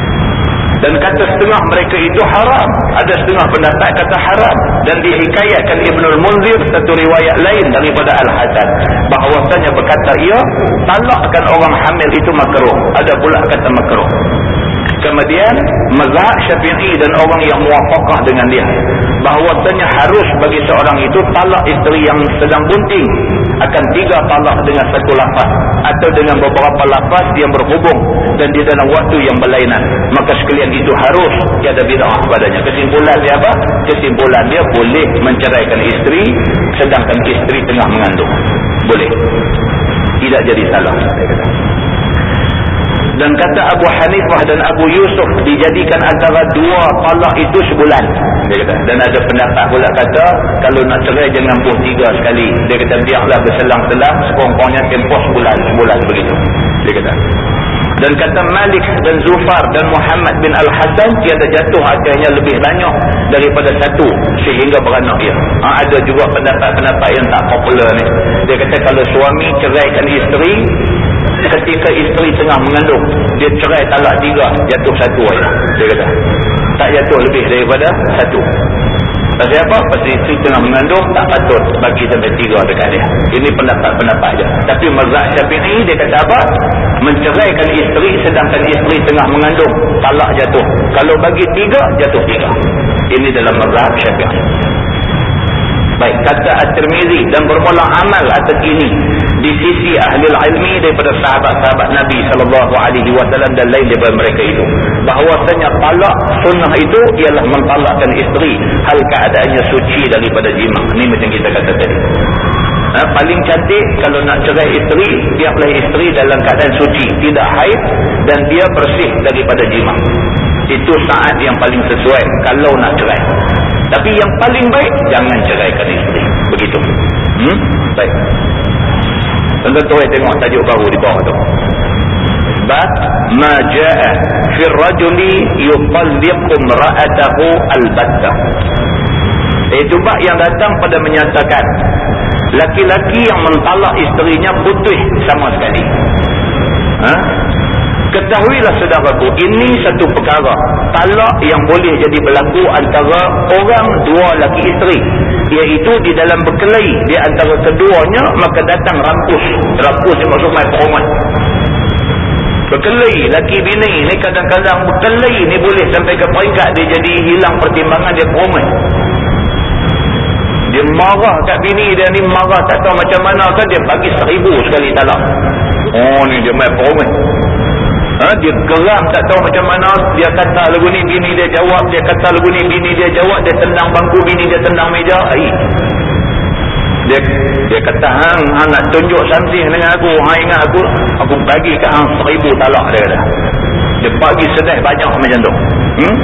dan kata setengah mereka itu haram. Ada setengah pendapat kata haram. Dan dihikayatkan Ibnul Munzir satu riwayat lain daripada Al-Hasan. Bahawasanya berkata ia talakkan orang hamil itu makruh. Ada pula kata makruh. Kemudian mazhab Syafi'i dan orang yang muwafaqah dengan dia. Bahawasanya harus bagi seorang itu talak isteri yang sedang bunting akan tiga talak dengan satu lafaz atau dengan beberapa lafaz yang berhubung dan di dalam waktu yang berlainan. Maka sekalian itu harus tiada bid'ah padanya kesimpulan dia apa? kesimpulan dia boleh menceraikan isteri sedangkan isteri tengah mengandung. Boleh. Tidak jadi salah dan kata Abu Hanifah dan Abu Yusuf dijadikan antara dua talak itu sebulan. Dia kata dan ada pendapat pula kata kalau nak cerai jangan pun tiga sekali. Dia kata biarlah berselang-selang sekurang-kurangnya tempoh sebulan sebulan begitu. Dia kata. Dan kata Malik dan Zufar dan Muhammad bin Al-Hasan tiada jatuh akhirnya lebih banyak daripada satu sehingga beranak dia. Ha, ada juga pendapat-pendapat yang tak popular ni. Dia kata kalau suami ceraikan isteri ketika isteri tengah mengandung dia cerai talak tiga jatuh satu aja dia kata. Tak jatuh lebih daripada satu. Pasal apa? pasal isteri tengah mengandung tak patut bagi sampai tiga dekat dia. Ini pendapat-pendapat je tapi mazhab syafi'i dia kata apa? menceraikan isteri sedangkan isteri tengah mengandung talak jatuh. Kalau bagi tiga jatuh tiga. Ini dalam mazhab syafi'i. Baik, kata At-Tirmizi dan bermula amal atas ini di sisi ahli ilmi daripada sahabat-sahabat Nabi sallallahu alaihi wasallam dan lain daripada mereka itu. Bahawasanya talak sunnah itu ialah mentalakkan isteri hal keadaannya suci daripada jima. Ini macam kita kata tadi. Ha, paling cantik kalau nak cerai isteri, biarlah isteri dalam keadaan suci, tidak haid dan dia bersih daripada jima. Itu saat yang paling sesuai kalau nak cerai. Tapi yang paling baik jangan ceraikan isteri. Begitu. Hmm? Baik. Tentu-tentu saya tengok tajuk baru di bawah tu. Bab ma jaa fi ar-rajuli yutalliqu ra'atahu al-batta. Itu bab yang datang pada menyatakan laki-laki yang mentalak isterinya putih sama sekali. Ha? Ketahuilah saudaraku, ini satu perkara. Talak yang boleh jadi berlaku antara orang dua laki isteri. Iaitu di dalam berkelahi di antara keduanya, maka datang rampus. Rampus yang maksud main perumah. Berkelahi, laki bini ni kadang-kadang berkelahi ni boleh sampai ke peringkat dia jadi hilang pertimbangan dia perumah. Dia marah kat bini dia ni marah tak tahu macam mana kan dia bagi seribu sekali talak. Oh ni dia main perumah ha, dia geram tak tahu macam mana. Dia kata lagu ni bini dia jawab. Dia kata lagu ni bini dia jawab. Dia tendang bangku bini dia tendang meja. Ay. dia dia kata hang hang nak tunjuk something dengan aku. Hang ingat aku. Aku bagi ke hang seribu talak dia kata dia bagi sedih banyak macam tu. Hmm?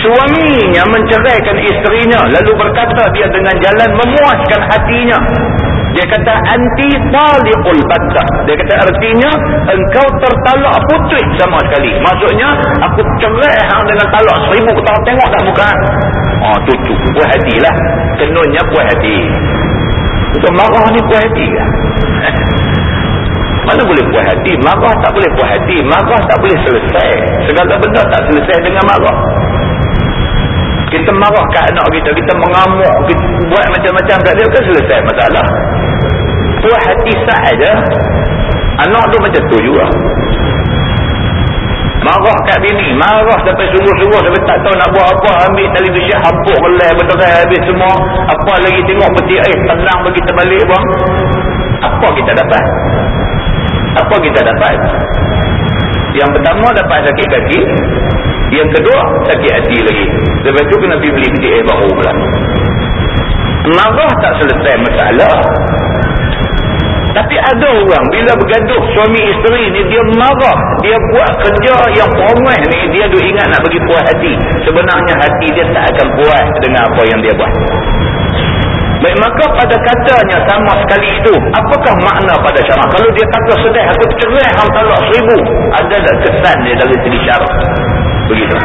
suaminya menceraikan isterinya. Lalu berkata dia dengan jalan memuaskan hatinya dia kata anti taliqul batta. Dia kata artinya engkau tertalak putih sama sekali. Maksudnya aku cerai hang dengan talak seribu kau tengok tak muka. Oh tu tu puas hatilah. Kenonnya puas hati. Itu marah ni puas hati ke? Mana boleh puas hati? Marah tak boleh puas hati. Marah tak boleh selesai. Segala benda tak selesai dengan marah. Kita marah ke anak kita. Kita mengamuk. Kita buat macam-macam tak dia. Kan selesai masalah puas hati sahaja anak tu macam tu juga. Marah kat bini marah sampai sungguh-sungguh sampai tak tahu nak buat apa ambil televisyen hapuk belai berderai habis semua. Apa lagi tengok peti air tenang bagi terbalik bang. Apa kita dapat? Apa kita dapat? Yang pertama dapat sakit kaki. Yang kedua sakit hati lagi. Lepas tu kena pergi beli peti air baru pula. Marah tak selesai masalah tapi ada orang bila bergaduh suami isteri ni dia marah. Dia buat kerja yang promeh ni dia duk ingat nak bagi puas hati. Sebenarnya hati dia tak akan puas dengan apa yang dia buat. Baik maka pada katanya sama sekali itu. Apakah makna pada syarak? Kalau dia kata sedih aku cerai hang talak seribu. Ada tak kesan dia dari segi syarak? Begitu.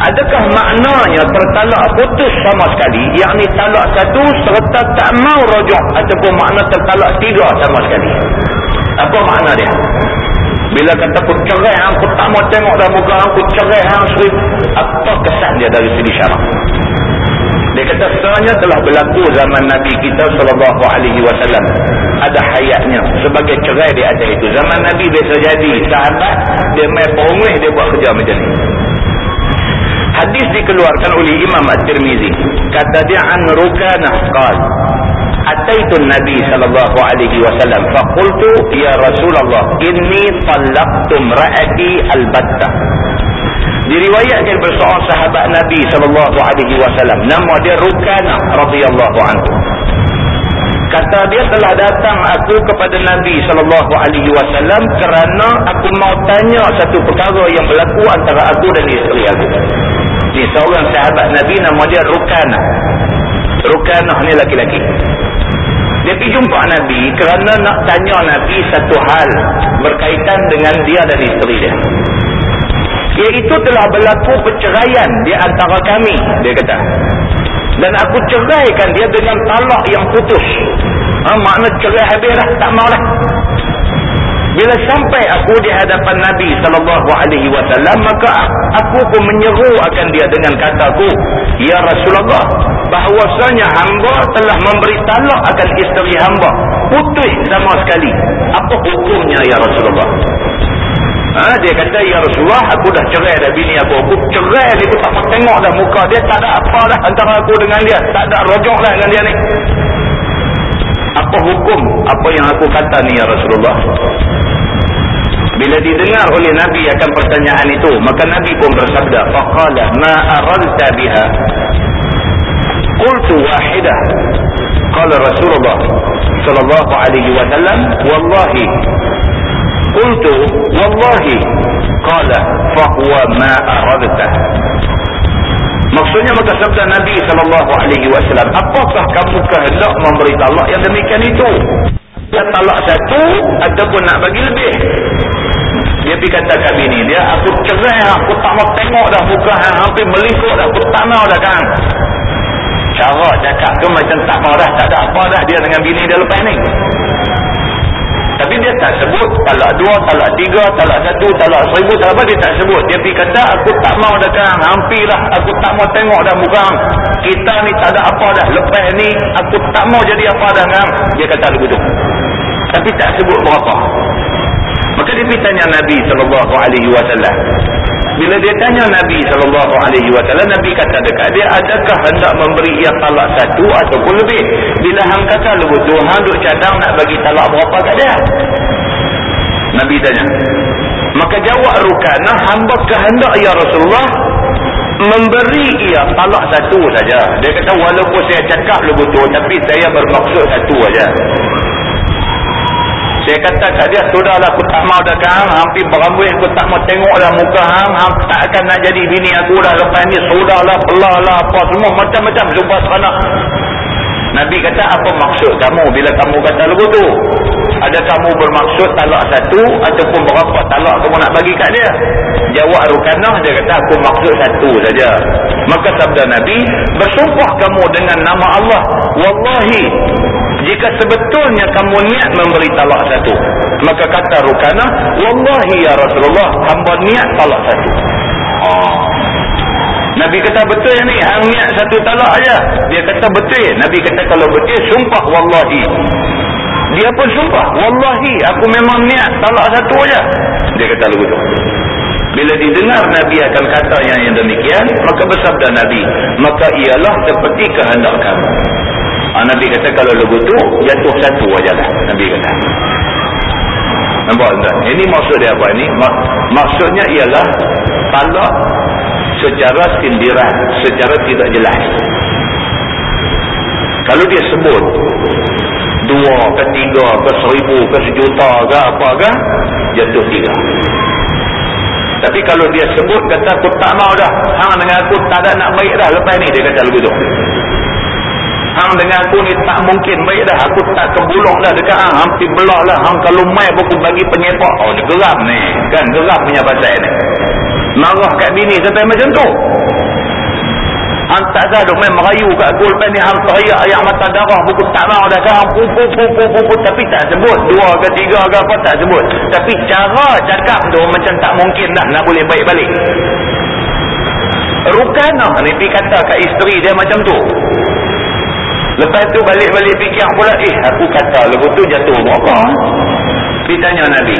Adakah maknanya tertalak putus sama sekali? Yang ni talak satu serta tak mau rojok. Ataupun makna tertalak tiga sama sekali. Apa makna dia? Bila kata aku cerai, aku tak mau tengok dah muka aku cerai, aku apa kesan dia dari segi syarak? Dia kata sebenarnya telah berlaku zaman Nabi kita sallallahu alaihi wasallam. Ada hayatnya sebagai cerai di atas itu. Zaman Nabi biasa jadi sahabat dia main perungih dia buat kerja macam ni. Hadis dikeluarkan oleh Imam At-Tirmizi. Kata dia an Rukanah qal. Ataitu Nabi sallallahu alaihi wasallam faqultu ya Rasulullah inni talaqtu imraati al-battah. Diriwayatkan berseorang sahabat Nabi sallallahu alaihi wasallam nama dia Rukanah radhiyallahu anhu. Kata dia telah datang aku kepada Nabi sallallahu alaihi wasallam kerana aku mau tanya satu perkara yang berlaku antara aku dan isteri aku. Ni seorang sahabat Nabi nama dia Rukanah. Rukanah ni laki-laki. Dia pergi jumpa Nabi kerana nak tanya Nabi satu hal berkaitan dengan dia dan isteri dia. Iaitu telah berlaku perceraian di antara kami, dia kata. Dan aku ceraikan dia dengan talak yang putus. Ha, makna cerai habis dah, tak maulah. Bila sampai aku di hadapan Nabi sallallahu alaihi wasallam maka aku pun menyeru akan dia dengan kataku ya Rasulullah bahwasanya hamba telah memberi talak akan isteri hamba putus sama sekali apa hukumnya ya Rasulullah Ha, dia kata, Ya Rasulullah, aku dah cerai dah bini aku. Aku cerai ni, aku tak tengok dah muka dia. Tak ada apa dah antara aku dengan dia. Tak ada rojok dah dengan dia ni. Apa hukum apa yang aku kata ni Ya Rasulullah? Bila didengar oleh Nabi akan pertanyaan itu, maka Nabi pun bersabda, Faqala ma aradta biha. Qultu wahidah. Qala Rasulullah sallallahu alaihi wasallam, Wallahi Qultu wallahi qala fa huwa ma aradta. Maksudnya maka sabda Nabi sallallahu alaihi wasallam, apakah kamu kehendak memberi talak yang demikian itu? Ya talak satu ataupun nak bagi lebih? Dia pergi kata kat bini dia, aku cerai, aku tak mau tengok dah muka yang hampir melingkuk dah, aku tak mau dah kan. Cara cakap tu macam tak mau dah, tak ada apa dah dia dengan bini dia lepas ni. Tapi dia tak sebut talak dua, talak tiga, talak satu, talak seribu, talak apa dia tak sebut. Dia pergi kata aku tak mau dah kan, hampirlah aku tak mau tengok dah muka Kita ni tak ada apa dah, lepas ni aku tak mau jadi apa dah kan. Dia kata begitu. Tapi tak sebut berapa. Maka dia pergi tanya Nabi SAW. Bila dia tanya Nabi SAW, Nabi kata dekat dia, adakah hendak memberi ia talak satu ataupun lebih? Bila hang kata lebut tu, hang duk cadang nak bagi talak berapa kat dia? Nabi tanya. Maka jawab Rukanah, hamba kehendak ya Rasulullah, memberi ia talak satu saja. Dia kata, walaupun saya cakap lebut tu, tapi saya bermaksud satu saja. Saya kata kat dia, sudahlah aku tak mau dah kan. Hampir berambut aku tak mau tengok dah muka hang. Hang tak akan nak jadi bini aku dah lepas ni. Sudahlah, pelah lah, apa semua. Macam-macam jumpa sekarang. Nabi kata, apa maksud kamu bila kamu kata lagu tu? Ada kamu bermaksud talak satu ataupun berapa talak kamu nak bagi kat dia? Jawab Rukanah, dia kata, aku maksud satu saja. Maka sabda Nabi, bersumpah kamu dengan nama Allah. Wallahi, jika sebetulnya kamu niat memberi talak satu. Maka kata Rukanah, Wallahi ya Rasulullah, hamba niat talak satu. Oh. Nabi kata betul ni, hang niat satu talak aja. Dia kata betul. Nabi kata kalau betul, sumpah Wallahi. Dia pun sumpah, Wallahi, aku memang niat talak satu aja. Dia kata begitu. Bila didengar Nabi akan kata yang, yang demikian, maka bersabda Nabi, maka ialah seperti kehendak kamu. Ha, Nabi kata kalau lagu tu jatuh satu aja lah. Nabi kata. Nampak tak? Ini maksud dia apa ni? Mak maksudnya ialah talak secara sindiran, secara tidak jelas. kalau dia sebut dua ke tiga ke seribu ke sejuta ke apa ke jatuh tiga tapi kalau dia sebut kata aku tak mau dah hang dengan aku tak ada nak baik dah lepas ni dia kata lebih tu hang dengan aku ni tak mungkin. Baik dah aku tak kebulung dah dekat hang. Hampir belah lah. Hang kalau main aku bagi penyepak oh dia geram ni. Kan geram punya pasal ni. Marah kat bini sampai macam tu. Hang tak ada duk main merayu kat lepas ni. Hang teriak yang mata darah. Buku tak mau dah sekarang pupu pupu pupu tapi tak sebut. Dua ke tiga ke apa tak sebut. Tapi cara cakap tu macam tak mungkin dah. Nak boleh baik balik. Rukanah ni pergi kata kat isteri dia macam tu lepas tu balik-balik fikir pula eh aku kata lepas tu jatuh apa pergi tanya Nabi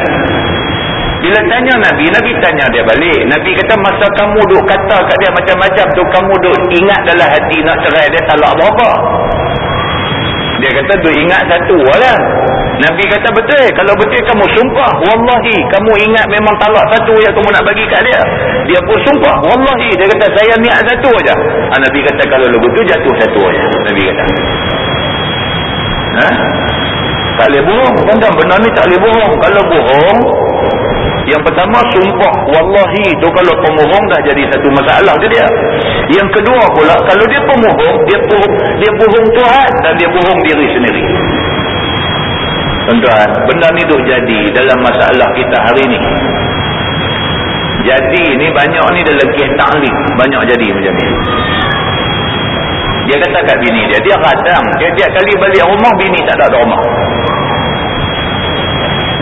bila tanya Nabi, Nabi tanya dia balik. Nabi kata masa kamu duk kata kat dia macam-macam tu, kamu duk ingat dalam hati nak cerai dia talak berapa? Dia kata duk ingat satu lah. Nabi kata betul. Kalau betul kamu sumpah. Wallahi. Kamu ingat memang talak satu yang kamu nak bagi kat dia. Dia pun sumpah. Wallahi. Dia kata saya niat satu aja. Ha, Nabi kata kalau lu betul jatuh satu aja. Nabi kata. Ha? Tak boleh bohong. Tentang benar ni tak boleh bohong. Kalau bohong, yang pertama sumpah wallahi tu kalau pemohong dah jadi satu masalah tu dia. Yang kedua pula kalau dia pemohong dia bohong dia bohong Tuhan dan dia bohong diri sendiri. Tuan-tuan, benda ni duk jadi dalam masalah kita hari ni. Jadi ni banyak ni dalam kisah ta'lim, banyak jadi macam ni. Dia kata kat bini dia, dia radang, tiap-tiap kali balik rumah bini tak ada rumah.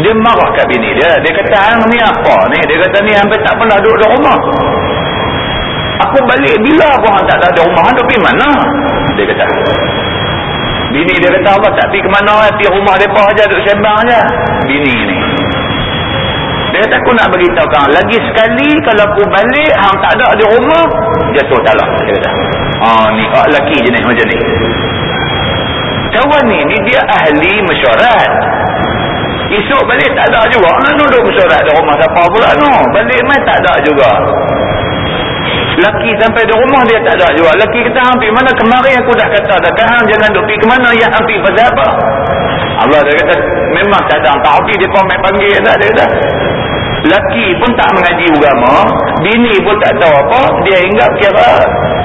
Dia marah kat bini dia. Dia kata hang ni apa ni? Dia kata ni hampir tak pernah duduk di rumah. Aku balik bila aku hang tak ada rumah hang pergi mana? Dia kata bini dia kata Allah tak pergi ke mana pergi rumah mereka aja duduk sembang aja bini ni dia kata aku nak beritahu kau lagi sekali kalau aku balik hang tak ada di rumah jatuh talak dia kata ah ni kau lelaki jenis macam ni kawan ni ni dia ahli mesyuarat Esok balik tak ada juga. Nak duduk bersorak di rumah siapa pula no. Balik main tak ada juga. Laki sampai di rumah dia tak ada juga. Laki kita hampir mana kemarin aku dah kata. Dah kahang jangan duduk pergi ke mana. Ya hampir pasal apa. Allah dia kata memang tak ada. Tak hampir dia pun main panggil. Tak ada. Tak. Laki pun tak mengaji agama. Bini pun tak tahu apa. Dia ingat kira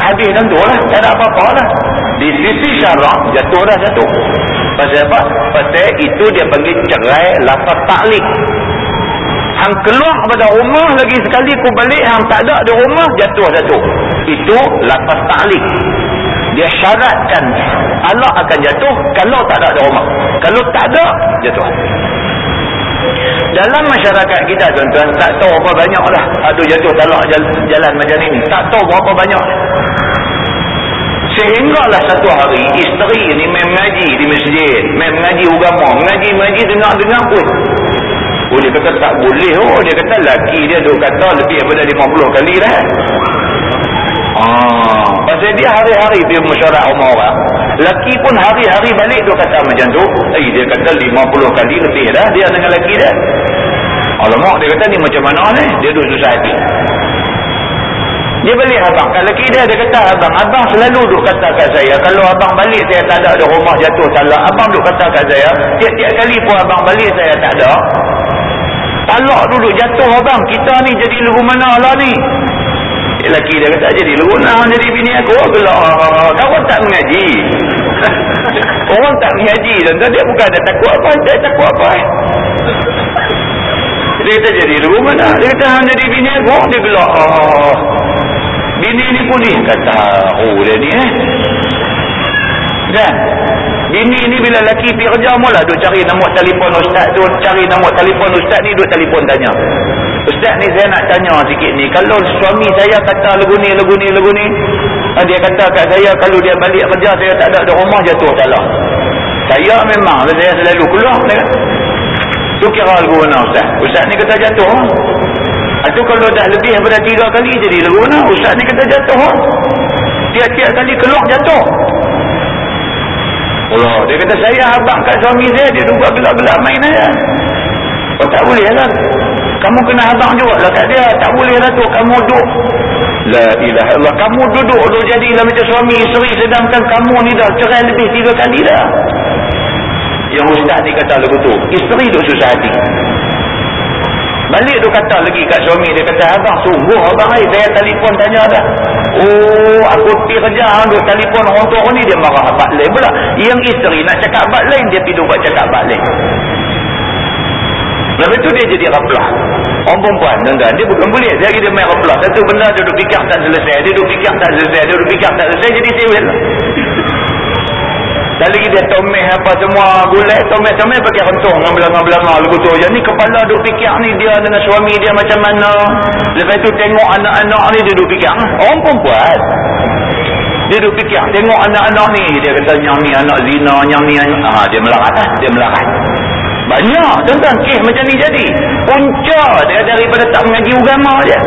hadis tentu lah. Tak ada apa-apa lah. Di sisi syarak jatuh dah jatuh. Pasal apa? Pasal itu dia panggil cerai lafaz ta'lik. Hang keluar pada rumah lagi sekali ku balik hang tak ada di rumah jatuh satu. Itu lafaz ta'lik. Dia syaratkan Allah akan jatuh kalau tak ada di rumah. Kalau tak ada jatuh. Dalam masyarakat kita tuan-tuan tak tahu berapa banyak lah. Aduh jatuh talak jalan, jalan macam ni. Tak tahu berapa banyak. Sehinggalah satu hari isteri ni main mengaji di masjid, main mengaji agama, mengaji-mengaji dengar-dengar pun. Oh dia kata tak boleh oh dia kata laki dia duk kata lebih daripada 50 kali dah. Ah, pasal dia hari-hari dia mesyuarat rumah orang. Laki pun hari-hari balik duk kata macam tu. Eh dia kata 50 kali lebih dah dia dengan laki dia. Alamak dia kata ni macam mana ni? Dia duk susah hati. Dia balik abang. Kalau kita dia kata abang. Abang selalu duk kata kat saya. Kalau abang balik saya tak ada di rumah jatuh talak. Abang duk kata kat saya. Tiap-tiap kali pun abang balik saya tak ada. Talak dulu jatuh abang. Kita ni jadi lugu mana lah ni. Lelaki dia kata jadi lugu nah jadi bini aku. Gelak. Kawan tak mengaji. Orang tak mengaji. Dan dia bukan ada takut apa. Dia takut apa. Dia kata jadi lugu mana. Dia kata jadi bini aku. Dia gelak. Bini ni pulih kata oh dia ni eh. Dan bini ni bila laki pergi kerja mula duk cari nombor telefon ustaz tu, cari nombor telefon ustaz ni duk telefon tanya. Ustaz ni saya nak tanya sikit ni, kalau suami saya kata lagu ni lagu ni lagu ni, ah, dia kata kat saya kalau dia balik kerja saya tak ada di rumah jatuh salah. Saya memang saya selalu keluar dia. Tu kira lagu mana ustaz? Ustaz ni kata jatuh. Itu kalau dah lebih daripada tiga kali jadi leruna. Ustaz ni kata jatuh. Tiap-tiap kali keluar jatuh. Allah. Dia kata saya abang kat suami saya. Dia buat gelap-gelap main aja. Oh tak boleh lah. Kamu kena abang juga lah kat dia. Tak boleh lah tu. Kamu duduk. La ilaha Allah. Kamu duduk dulu jadilah macam suami isteri sedangkan kamu ni dah cerai lebih tiga kali dah. Yang ustaz ni kata lagu tu. Isteri duk susah hati. Balik tu kata lagi kat suami dia kata abang sungguh abang ai saya telefon tanya dah. Oh aku pergi kerja duk telefon orang tua ni dia marah abang lain pula. Yang isteri nak cakap abang lain dia tidur buat cakap abang lain. Lepas tu dia jadi raplah. Orang perempuan dengar dia bukan boleh. Dia dia main raplah. Satu benda dia duduk fikir tak selesai. Dia duduk fikir tak selesai. Dia duduk fikir tak selesai jadi sewel. Lagi dia tomeh apa semua gulai. Tomeh-tomeh pakai rentung. Ngambil-ngambil-ngambil. Lagu tu. Ni kepala duduk fikir ni dia dengan suami dia macam mana. Lepas tu tengok anak-anak ni dia duduk fikir. Orang perempuan. Dia duduk fikir. Tengok anak-anak ni. Dia kata yang ni anak zina. Yang ni. Ah, dia melarat. Lah. Dia melarat. Banyak tuan-tuan kes macam ni jadi. Punca dia daripada tak mengaji agama dia.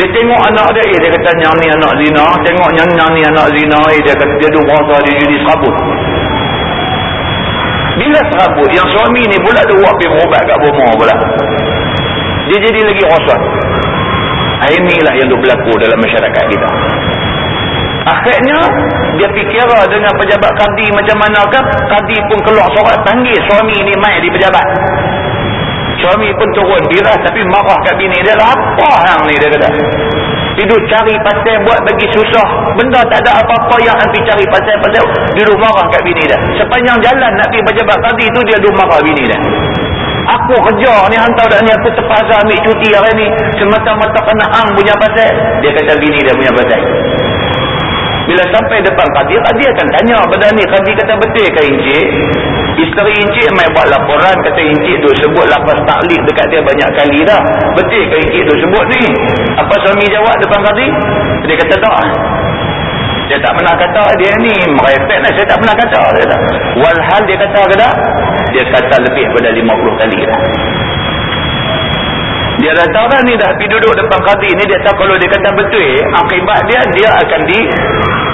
Dia tengok anak dia, eh, dia kata yang ni anak zina. Tengok yang, yang ni anak zina, eh, dia kata dia duduk berasa dia jadi serabut. Bila serabut, yang suami ni pula dia buat pergi berubat kat rumah pula. Dia jadi lagi rosak. Inilah yang berlaku dalam masyarakat kita. Akhirnya dia fikir dengan pejabat kadi macam manakah kadi pun keluar surat panggil suami ni mai di pejabat. Suami pun turun biras tapi marah kat bini dia lah apa hang ni dia kata. Hidup cari pasal buat bagi susah. Benda tak ada apa-apa yang nak cari pasal-pasal. Duduk marah kat bini dia. Sepanjang jalan nak pergi pejabat kadi tu dia duduk marah bini dia. Aku kerja ni hantar dah ni aku terpaksa ambil cuti hari ni. Semata-mata kena hang punya pasal. Dia kata bini dia punya pasal. Bila sampai depan Qadi, Qadi akan tanya pada ni. Qadi kata betul ke Encik? Isteri Encik mai buat laporan. Kata Encik tu sebut lapas taklik dekat dia banyak kali dah. Betul ke Encik tu sebut ni? Apa suami jawab depan Qadi? Dia kata tak. Dia tak pernah kata dia ni merepek lah. Saya tak pernah kata. Dia kata. Walhal dia kata ke tak? Dia kata lebih pada 50 kali dah. Dia dah tahu dah ni dah pergi duduk depan qadi ni dia tahu kalau dia kata betul akibat dia dia akan di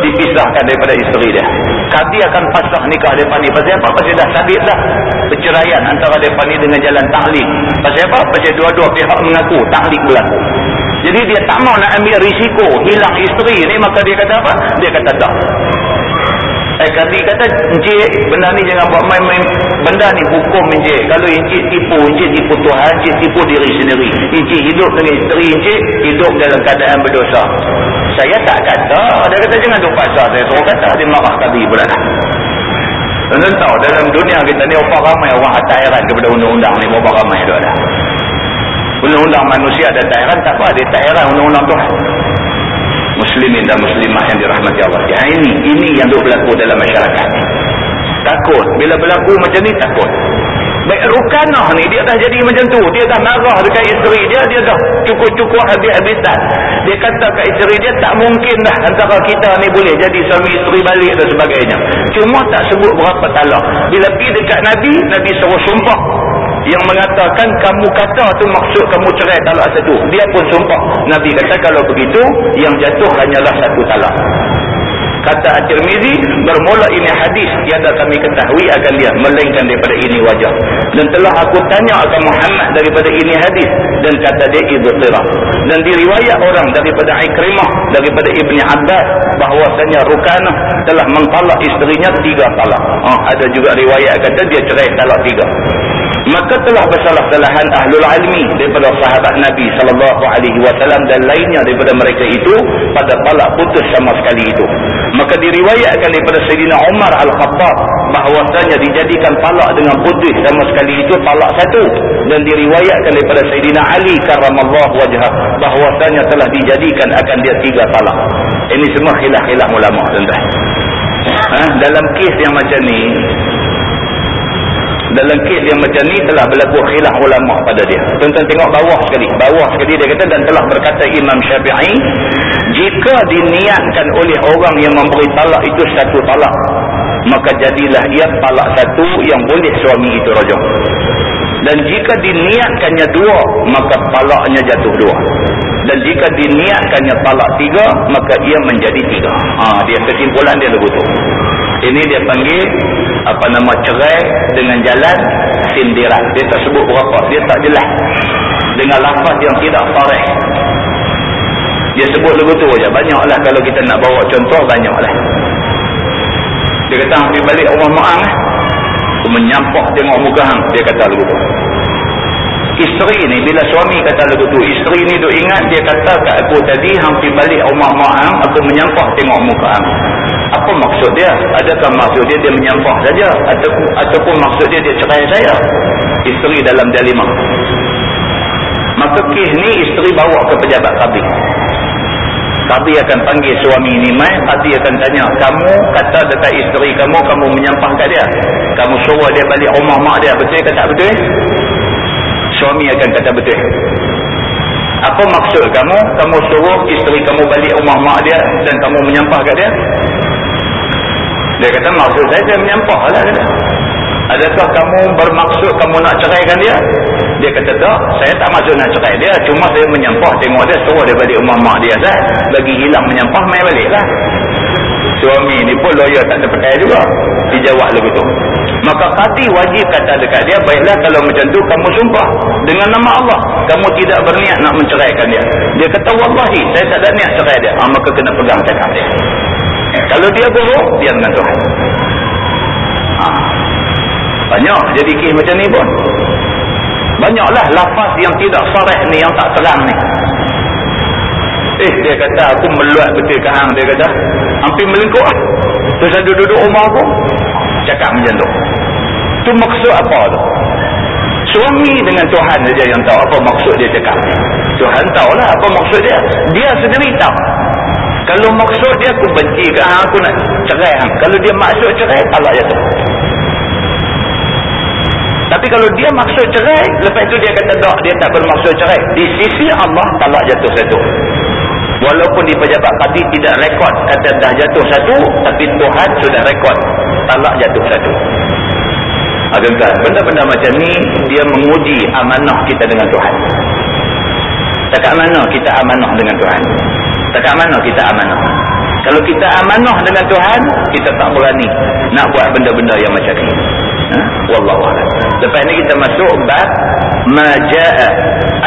dipisahkan daripada isteri dia. Qadi akan pasrah nikah depan ni. Pasal apa? Pasal dah sabit dah perceraian antara depan ni dengan jalan taklik. Pasal apa? Pasal dua-dua pihak mengaku taklik berlaku. Jadi dia tak mau nak ambil risiko hilang isteri ni maka dia kata apa? Dia kata tak. Eh kati kata encik benda ni jangan buat main-main. Benda ni hukum encik. Kalau encik tipu encik tipu Tuhan encik tipu diri sendiri. Encik hidup dengan isteri encik hidup dalam keadaan berdosa. Saya tak kata. Dia kata jangan duk paksa. Saya suruh kata dia marah kati pula. Tuan tahu dalam dunia kita ni apa ramai orang atas heran kepada undang-undang ni. Apa ramai tu ada. Undang-undang manusia ada tak heran tak apa. Dia tak heran undang-undang Tuhan muslimin dan muslimah yang dirahmati Allah. Ya ini ini yang duk berlaku dalam masyarakat. Takut bila berlaku macam ni takut. Baik rukanah ni dia dah jadi macam tu. Dia dah marah dekat isteri dia, dia dah cukup-cukup habis-habisan. Dia kata kat isteri dia tak mungkin dah antara kita ni boleh jadi suami isteri balik dan sebagainya. Cuma tak sebut berapa talak. Bila pergi dekat Nabi, Nabi suruh sumpah yang mengatakan kamu kata tu maksud kamu cerai talak satu dia pun sumpah. Nabi kata kalau begitu yang jatuh hanyalah satu talak kata At-Tirmizi bermula ini hadis tiada kami ketahui akan dia melainkan daripada ini wajah. Dan telah aku tanya akan Muhammad daripada ini hadis dan kata dia ibu tirah dan diriwayat orang daripada Ikrimah daripada Ibni Abbas bahwasanya Rukanah telah mentalak isterinya tiga talak oh, ada juga riwayat kata dia cerai talak tiga maka telah bersalah-salahan ahlul ilmi daripada sahabat Nabi sallallahu alaihi wasallam dan lainnya daripada mereka itu pada talak putus sama sekali itu. Maka diriwayatkan daripada Sayyidina Umar Al-Khattab bahwasanya dijadikan talak dengan putus sama sekali itu talak satu. Dan diriwayatkan daripada Sayyidina Ali karramallahu wajhah bahwasanya telah dijadikan akan dia tiga talak ini semua khilaf-khilaf ulama tuan-tuan. Ha? dalam kes yang macam ni dalam kes yang macam ni telah berlaku khilaf ulama pada dia. Tuan-tuan tengok bawah sekali. Bawah sekali dia kata dan telah berkata Imam Syafi'i jika diniatkan oleh orang yang memberi talak itu satu talak maka jadilah ia talak satu yang boleh suami itu rajak dan jika diniatkannya dua maka talaknya jatuh dua. Dan jika diniatkannya talak tiga maka ia menjadi tiga. Ha, dia kesimpulan dia begitu ini dia panggil apa nama cerai dengan jalan sindiran. Dia tak sebut berapa. Dia tak jelas. Dengan lafaz yang tidak tarikh. dia sebut lagu tu je banyaklah kalau kita nak bawa contoh banyaklah dia kata pergi balik rumah ma'ang eh. aku menyampah tengok muka hang dia kata lagu tu isteri ni bila suami kata lagu tu isteri ni duk ingat dia kata kat aku tadi hampir balik rumah ma'ang aku menyampah tengok muka hang apa maksud dia adakah maksud dia dia menyampah saja ataupun, ataupun maksud dia dia cerai saya isteri dalam jalimah maka kih ni isteri bawa ke pejabat kabin Kabi akan panggil suami ni mai, Kabi akan tanya, kamu kata dekat isteri kamu, kamu menyampah kat dia. Kamu suruh dia balik rumah mak dia, betul ke tak betul? Suami akan kata betul. Apa maksud kamu? Kamu suruh isteri kamu balik rumah mak dia dan kamu menyampah kat dia? Dia kata, maksud saya, saya menyampah lah. Kata. Adakah kamu bermaksud kamu nak ceraikan dia? Dia kata tak, saya tak maksud nak cerai dia. Cuma saya menyampah tengok dia, suruh dia balik rumah mak dia. Saya bagi hilang menyampah, main balik lah. Suami ni pun lawyer tak terpercaya juga. Dijawab lagu tu. Maka hati wajib kata dekat dia, baiklah kalau macam tu kamu sumpah. Dengan nama Allah, kamu tidak berniat nak menceraikan dia. Dia kata, Wallahi, saya tak ada niat cerai dia. Ha, maka kena pegang cakap dia. Kalau dia bohong, dia dengan Tuhan. Ha. Banyak jadi kisah macam ni pun. Banyaklah lafaz yang tidak sarah ni yang tak terang ni. Eh dia kata aku meluat betul ke hang dia kata. Hampir melengkuk lah. Terus ada duduk rumah aku. Cakap macam tu. Tu maksud apa tu? Suami dengan Tuhan saja yang tahu apa maksud dia cakap. Tuhan tahulah apa maksud dia. Dia sendiri tahu. Kalau maksud dia aku benci ke hang aku nak cerai hang. Kalau dia maksud cerai talak je tu. Tapi kalau dia maksud cerai, lepas itu dia kata tak, dia tak bermaksud cerai. Di sisi Allah, talak jatuh satu. Walaupun di pejabat parti tidak rekod kata dah jatuh satu, tapi Tuhan sudah rekod talak jatuh satu. Agaknya benda-benda macam ni, dia menguji amanah kita dengan Tuhan. Takkan mana kita amanah dengan Tuhan? Takkan mana kita amanah? Kalau kita amanah dengan Tuhan, kita tak berani nak buat benda-benda yang macam ni. Ha? Wallahu a'lam. Lepas ni kita masuk bab majaa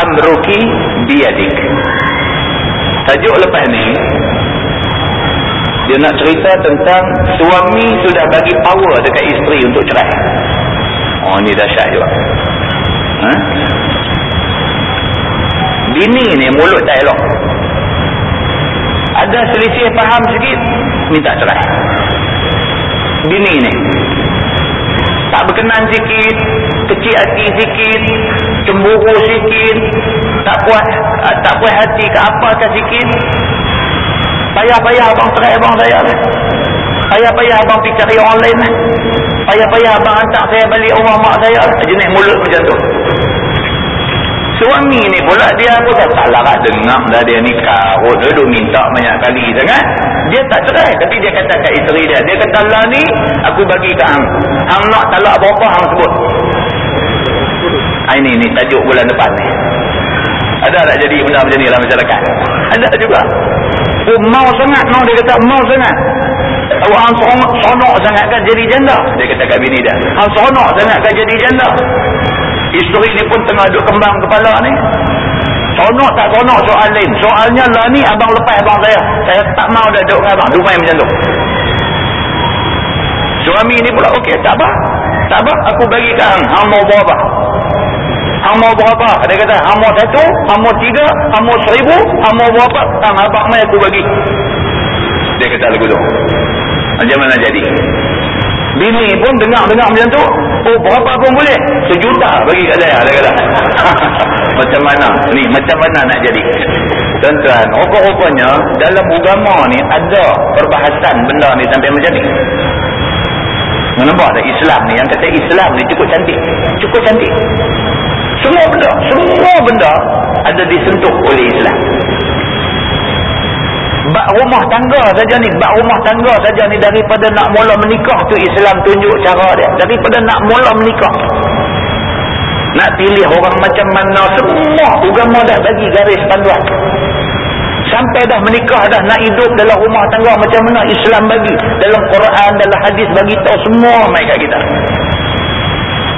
amruki biyadik. Tajuk lepas ni dia nak cerita tentang suami sudah bagi power dekat isteri untuk cerai. Oh ni dahsyat juga. Ha? Bini ni mulut tak elok. Ada selisih faham sikit minta cerai. Bini ni. Tak berkenan sikit kecil hati sikit cemburu sikit tak puas ah, tak puas hati ke apa ke sikit. Payah-payah abang cerai abang saya lah. Payah-payah abang pergi cari orang lain lah. Payah-payah abang hantar saya balik rumah mak saya lah. Jenis mulut macam tu suami ni pula dia pun tak salah lah dengar dah dia ni karut. Dia duduk minta banyak kali sangat dia tak cerai tapi dia kata kat isteri dia dia kata lah ni aku bagi kat hang hang nak talak berapa hang sebut. Ini ni tajuk bulan depan ni. Ada tak jadi benda macam ni dalam masyarakat? Ada juga. Oh, mau sangat mau dia kata mau sangat. Awak hang sonok, sonok sangat kan jadi janda. Dia kata kat bini dia hang sonok sangat kan jadi janda isteri ni pun tengah duduk kembang kepala ni Sonok tak sonok soal lain. Soalnya lah ni abang lepas abang saya. Saya tak mau dah duduk dengan abang. Dumai macam tu. Suami ni pula okey tak apa. Tak apa aku bagi ke hang. Hang mau berapa? Hang mau berapa? Dia kata hang mau satu, hang mau tiga, hang mau seribu, hang mau berapa? Hang abang mai aku bagi. Dia kata lagu tu. Macam mana jadi? Bini pun dengar-dengar macam tu. Oh berapa pun boleh. Sejuta bagi kat saya. Dia kata. macam mana? Ni macam mana nak jadi? Tuan-tuan, rupa-rupanya dalam agama ni ada perbahasan benda ni sampai macam ni. Nampak tak Islam ni? Yang kata Islam ni cukup cantik. Cukup cantik. Semua benda. Semua benda ada disentuh oleh Islam bak rumah tangga saja ni bak rumah tangga saja ni daripada nak mula menikah tu Islam tunjuk cara dia. Daripada nak mula menikah. Nak pilih orang macam mana semua agama dah bagi garis panduan. Sampai dah menikah dah nak hidup dalam rumah tangga macam mana Islam bagi? Dalam Quran dalam hadis bagi tahu semua kat kita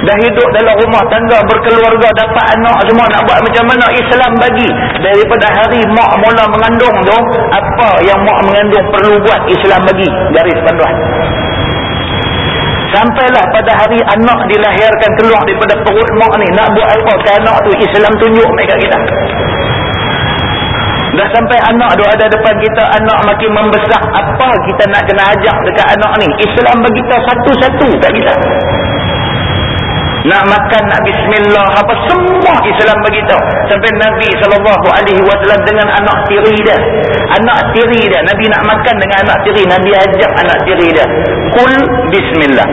dah hidup dalam rumah tangga berkeluarga dapat anak semua nak buat macam mana Islam bagi. Daripada hari mak mula mengandung tu apa yang mak mengandung perlu buat Islam bagi? Garis panduan. Sampailah pada hari anak dilahirkan keluar daripada perut mak ni nak buat apa ke anak tu? Islam tunjuk mereka kita. Dah sampai anak tu ada depan kita anak makin membesar. Apa kita nak kena ajak dekat anak ni? Islam bagi kita satu-satu kat kita nak makan nak bismillah apa semua Islam beritahu. Sampai Nabi SAW dengan anak tiri dia. Anak tiri dia Nabi nak makan dengan anak tiri. Nabi ajak anak tiri dia. Kul bismillah.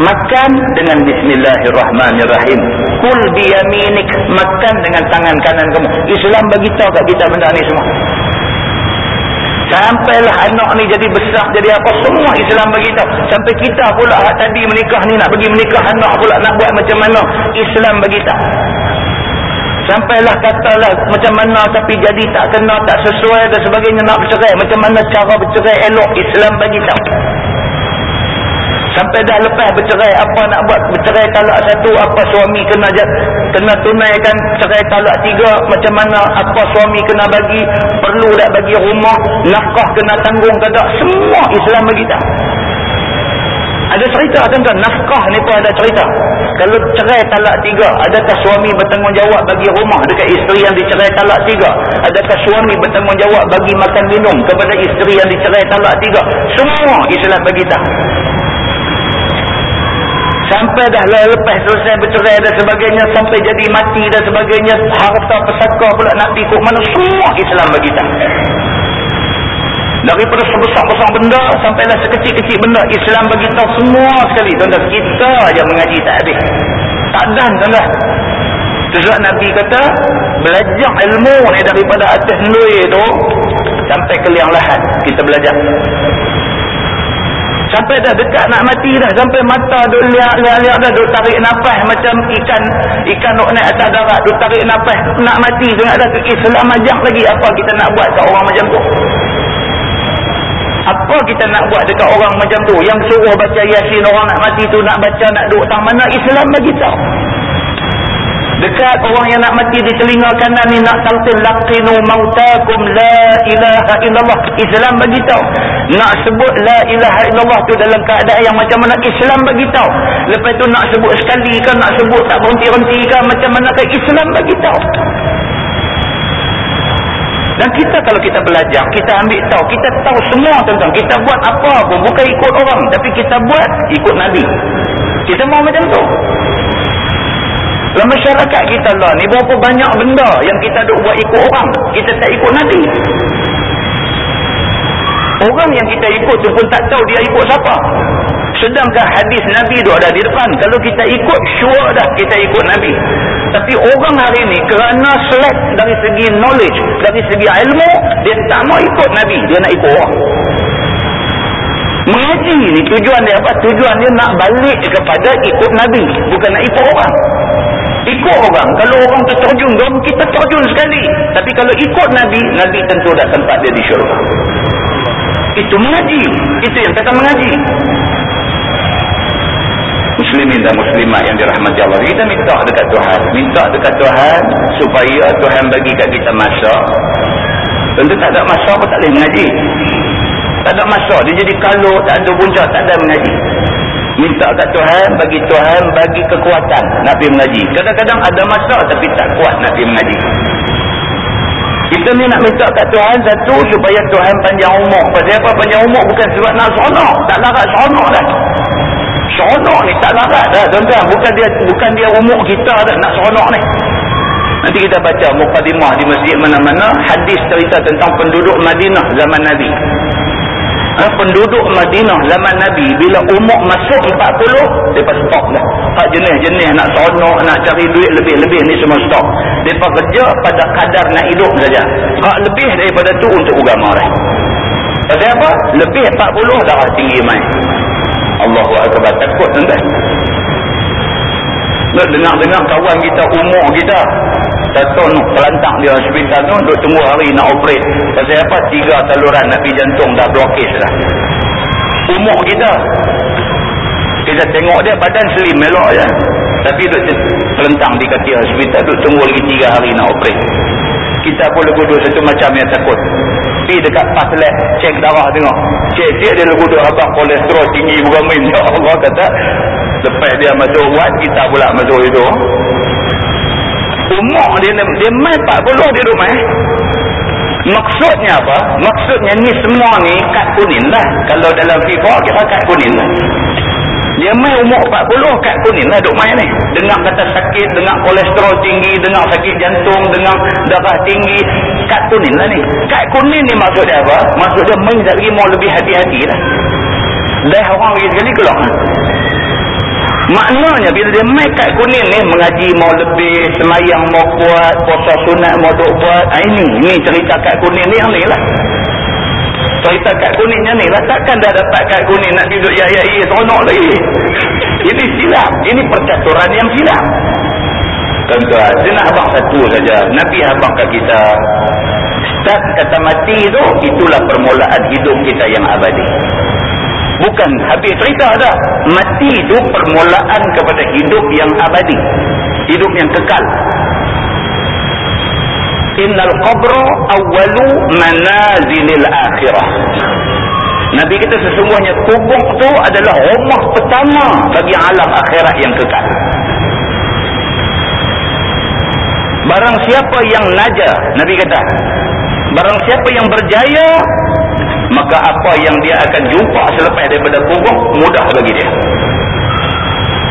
Makan dengan bismillahirrahmanirrahim. Kul biyaminik. Makan dengan tangan kanan kamu. Islam beritahu kat kita benda ni semua Sampailah anak ni jadi besar, jadi apa, semua Islam beritahu. Sampai kita pula tadi menikah ni nak pergi menikah anak pula nak buat macam mana. Islam beritahu. Sampailah katalah macam mana tapi jadi tak kena, tak sesuai dan sebagainya nak bercerai. Macam mana cara bercerai elok Islam beritahu. Sampai dah lepas bercerai apa nak buat? Bercerai talak satu apa suami kena kena tunaikan? Cerai talak tiga macam mana? Apa suami kena bagi? Perlu tak bagi rumah? Nafkah kena tanggung ke tak? Semua Islam bagi tak ada cerita tuan-tuan. Nafkah ni pun ada cerita. Kalau cerai talak tiga adakah suami bertanggungjawab bagi rumah dekat isteri yang dicerai talak tiga? Adakah suami bertanggungjawab bagi makan minum kepada isteri yang dicerai talak tiga? Semua Islam bagi tak sampai dah lepas selesai bercerai dan sebagainya sampai jadi mati dan sebagainya harta pesaka pula nak ikut mana semua Islam bagi tak. Daripada sebesar-besar benda sampailah sekecil-kecil benda Islam bagi tahu semua sekali. Tuan-tuan kita aja mengaji tak habis. Tak dan tuan-tuan. Sebab Nabi kata belajar ilmu ni daripada atas nui tu sampai ke liang lahat. Kita belajar Sampai dah dekat nak mati dah. Sampai mata duk liak-liak dah. Duk tarik nafas macam ikan. Ikan duk naik atas darat. Duk tarik nafas. Nak mati nak dah. Islam ajak lagi. Apa kita nak buat kat orang macam tu? Apa kita nak buat dekat orang macam tu? Yang suruh baca yasin orang nak mati tu. Nak baca nak duk tang mana. Islam bagi tahu. Dekat orang yang nak mati di telinga kanan ni nak talqin laqinu mautakum la ilaha illallah. Islam bagi tahu. Nak sebut la ilaha illallah tu dalam keadaan yang macam mana Islam bagi tahu. Lepas tu nak sebut sekali kan nak sebut tak berhenti-henti kan macam mana ke Islam bagi tahu. Dan kita kalau kita belajar, kita ambil tahu, kita tahu semua tentang kita buat apa pun bukan ikut orang tapi kita buat ikut Nabi. Kita mau macam tu. Dalam masyarakat kita lah ni berapa banyak benda yang kita duk buat ikut orang. Kita tak ikut Nabi. Orang yang kita ikut tu pun tak tahu dia ikut siapa. Sedangkan hadis Nabi tu ada di depan. Kalau kita ikut, sure dah kita ikut Nabi. Tapi orang hari ni kerana select dari segi knowledge, dari segi ilmu, dia tak mau ikut Nabi. Dia nak ikut orang. Mengaji ni tujuan dia apa? Tujuan dia nak balik kepada ikut Nabi. Bukan nak ikut orang ikut orang. Kalau orang tu terjun dom kita terjun sekali. Tapi kalau ikut Nabi Nabi tentu dah tempat dia di syurga. Itu mengaji. Itu yang kata mengaji. Muslimin dan muslimat yang dirahmati Allah kita minta dekat Tuhan. Minta dekat Tuhan supaya Tuhan bagi kat kita masa. Tentu tak ada masa pun tak boleh mengaji. Tak ada masa. Dia jadi kalau tak ada punca tak ada mengaji minta kat Tuhan bagi Tuhan bagi kekuatan nak pergi mengaji. Kadang-kadang ada masa tapi tak kuat nak pergi mengaji. Kita ni nak minta kat Tuhan satu supaya Tuhan panjang umur. Apa panjang umur? Bukan sebab nak seronok. Tak larat seronok dah. Seronok ni tak larat dah tuan-tuan. Bukan dia bukan dia umur kita dah nak seronok ni. Nanti kita baca mukadimah di masjid mana-mana hadis cerita tentang penduduk Madinah zaman Nabi penduduk Madinah zaman Nabi bila umur masuk 40 mereka stop dah. Hak jenis-jenis nak seronok nak cari duit lebih-lebih ni semua stop. Mereka kerja pada kadar nak hidup saja. Hak lebih daripada tu untuk agama lain pasal apa? lebih 40 darah tinggi main Allahu Akbar. Takut nak dengar-dengar kawan kita umur kita nak terlantak dia hospital tu duk tunggu hari nak operate pasal apa tiga saluran nabi jantung dah blokis dah umur kita kita tengok dia badan slim melok je Tapi duk terlentang di katil hospital, duk tunggu lagi tiga hari nak operate. Kita pun legudu satu macam yang takut. Pergi dekat pas lab, cek darah tengok. Cek dia legudu abang kolesterol tinggi bukan main. Ya Allah kata, lepas dia masuk ubat, kita pula masuk itu. Umur dia, dia main 40 dia duduk main. Maksudnya apa? Maksudnya ni semua ni kad kuning lah. Kalau dalam FIFA kita kad kuning lah. Dia main umur 40 kad kuning lah duk main ni. Dengar kata sakit, dengar kolesterol tinggi, dengar sakit jantung, dengar darah tinggi. Kad kuning lah ni. Kad kuning ni maksud dia apa? Maksud dia main lagi mau lebih hati-hati lah. Dah orang lagi sekali keluar. Maknanya bila dia main kad kuning ni mengaji mau lebih, semayang mau kuat, puasa sunat mau duk buat. Ha, ini, ini cerita kad kuning ni yang ni lah. Cerita kad kuningnya ni lah. Takkan dah dapat kad kuning nak duduk ya ya ya seronok lagi. Ini silap. Ini percaturan yang silap. Tuan-tuan, dia nak abang satu saja. Nabi abang kat kita. Start kata mati tu, itulah permulaan hidup kita yang abadi. Bukan habis cerita dah. Mati itu permulaan kepada hidup yang abadi. Hidup yang kekal. Innal qabra awwalu manazilil akhirah. Nabi kita sesungguhnya kubur tu adalah rumah pertama bagi alam akhirat yang kekal. Barang siapa yang naja, Nabi kata, barang siapa yang berjaya maka apa yang dia akan jumpa selepas daripada kubur mudah bagi dia.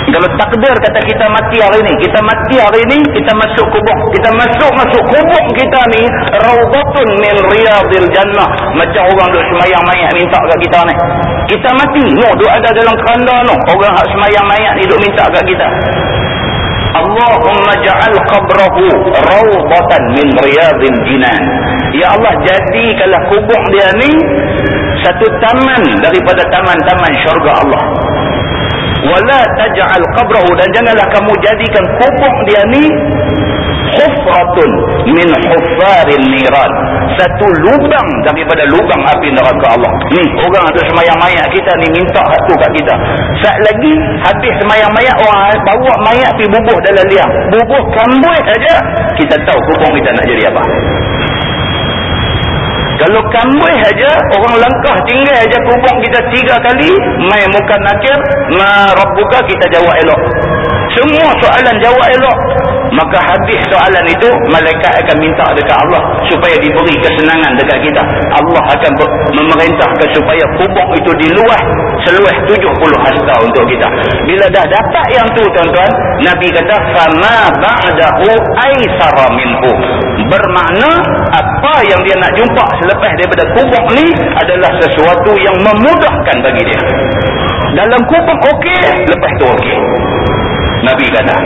Kalau takdir kata kita mati hari ini kita mati hari ini kita masuk kubur. Kita masuk masuk kubur kita ni rawdatun min riyadil jannah. Macam orang duk semayang mayat minta kat kita ni. Kita mati. No duk ada dalam keranda no. Orang hak semayang mayat ni duk minta kat kita Allahumma ja'al qabrahu rawdatan min riyadil jinan Ya Allah jadikanlah kubur dia ni satu taman daripada taman-taman syurga Allah. Wala taj'al qabrahu dan janganlah kamu jadikan kubur dia ni hufratun min huffarin niran. Satu lubang daripada lubang api neraka Allah. Ni orang ada semayang mayat kita ni minta satu kat kita. Saat lagi habis semayang mayat orang bawa mayat pergi bubuh dalam liang. Bubuh kambui saja kita tahu kubur kita nak jadi apa. Kalau kambui saja, orang langkah tinggal saja kubur kita tiga kali, mai muka nakir, ma rabbuka kita jawab elok. Semua soalan jawab elok. Maka habis soalan itu, malaikat akan minta dekat Allah supaya diberi kesenangan dekat kita. Allah akan memerintahkan supaya kubur itu diluah seluas 70 hasta untuk kita. Bila dah dapat yang tu tuan-tuan, Nabi kata, فَمَا بَعْدَهُ أَيْسَرَ مِنْهُ Bermakna, apa yang dia nak jumpa selepas daripada kubur ni adalah sesuatu yang memudahkan bagi dia. Dalam kubur okey, lepas tu okey. Nabi kata.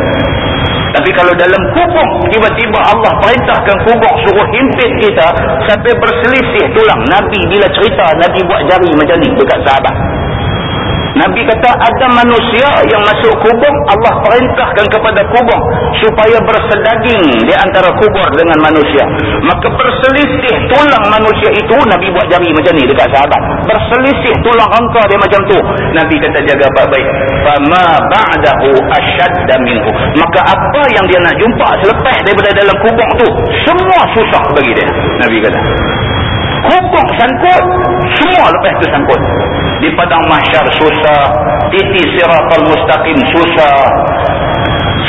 Tapi kalau dalam kubur, tiba-tiba Allah perintahkan kubur suruh himpit kita sampai berselisih tulang. Nabi bila cerita, Nabi buat jari macam ni dekat sahabat. Nabi kata ada manusia yang masuk kubur Allah perintahkan kepada kubur supaya bersedaging di antara kubur dengan manusia. Maka berselisih tulang manusia itu Nabi buat jari macam ni dekat sahabat. Berselisih tulang rangka dia macam tu. Nabi kata jaga baik-baik. Fama ba'dahu ashadda minhu. Maka apa yang dia nak jumpa selepas daripada dalam kubur tu semua susah bagi dia Nabi kata kubur sangkut semua lepas tu sangkut. Di padang mahsyar susah titi siratal mustaqim susah.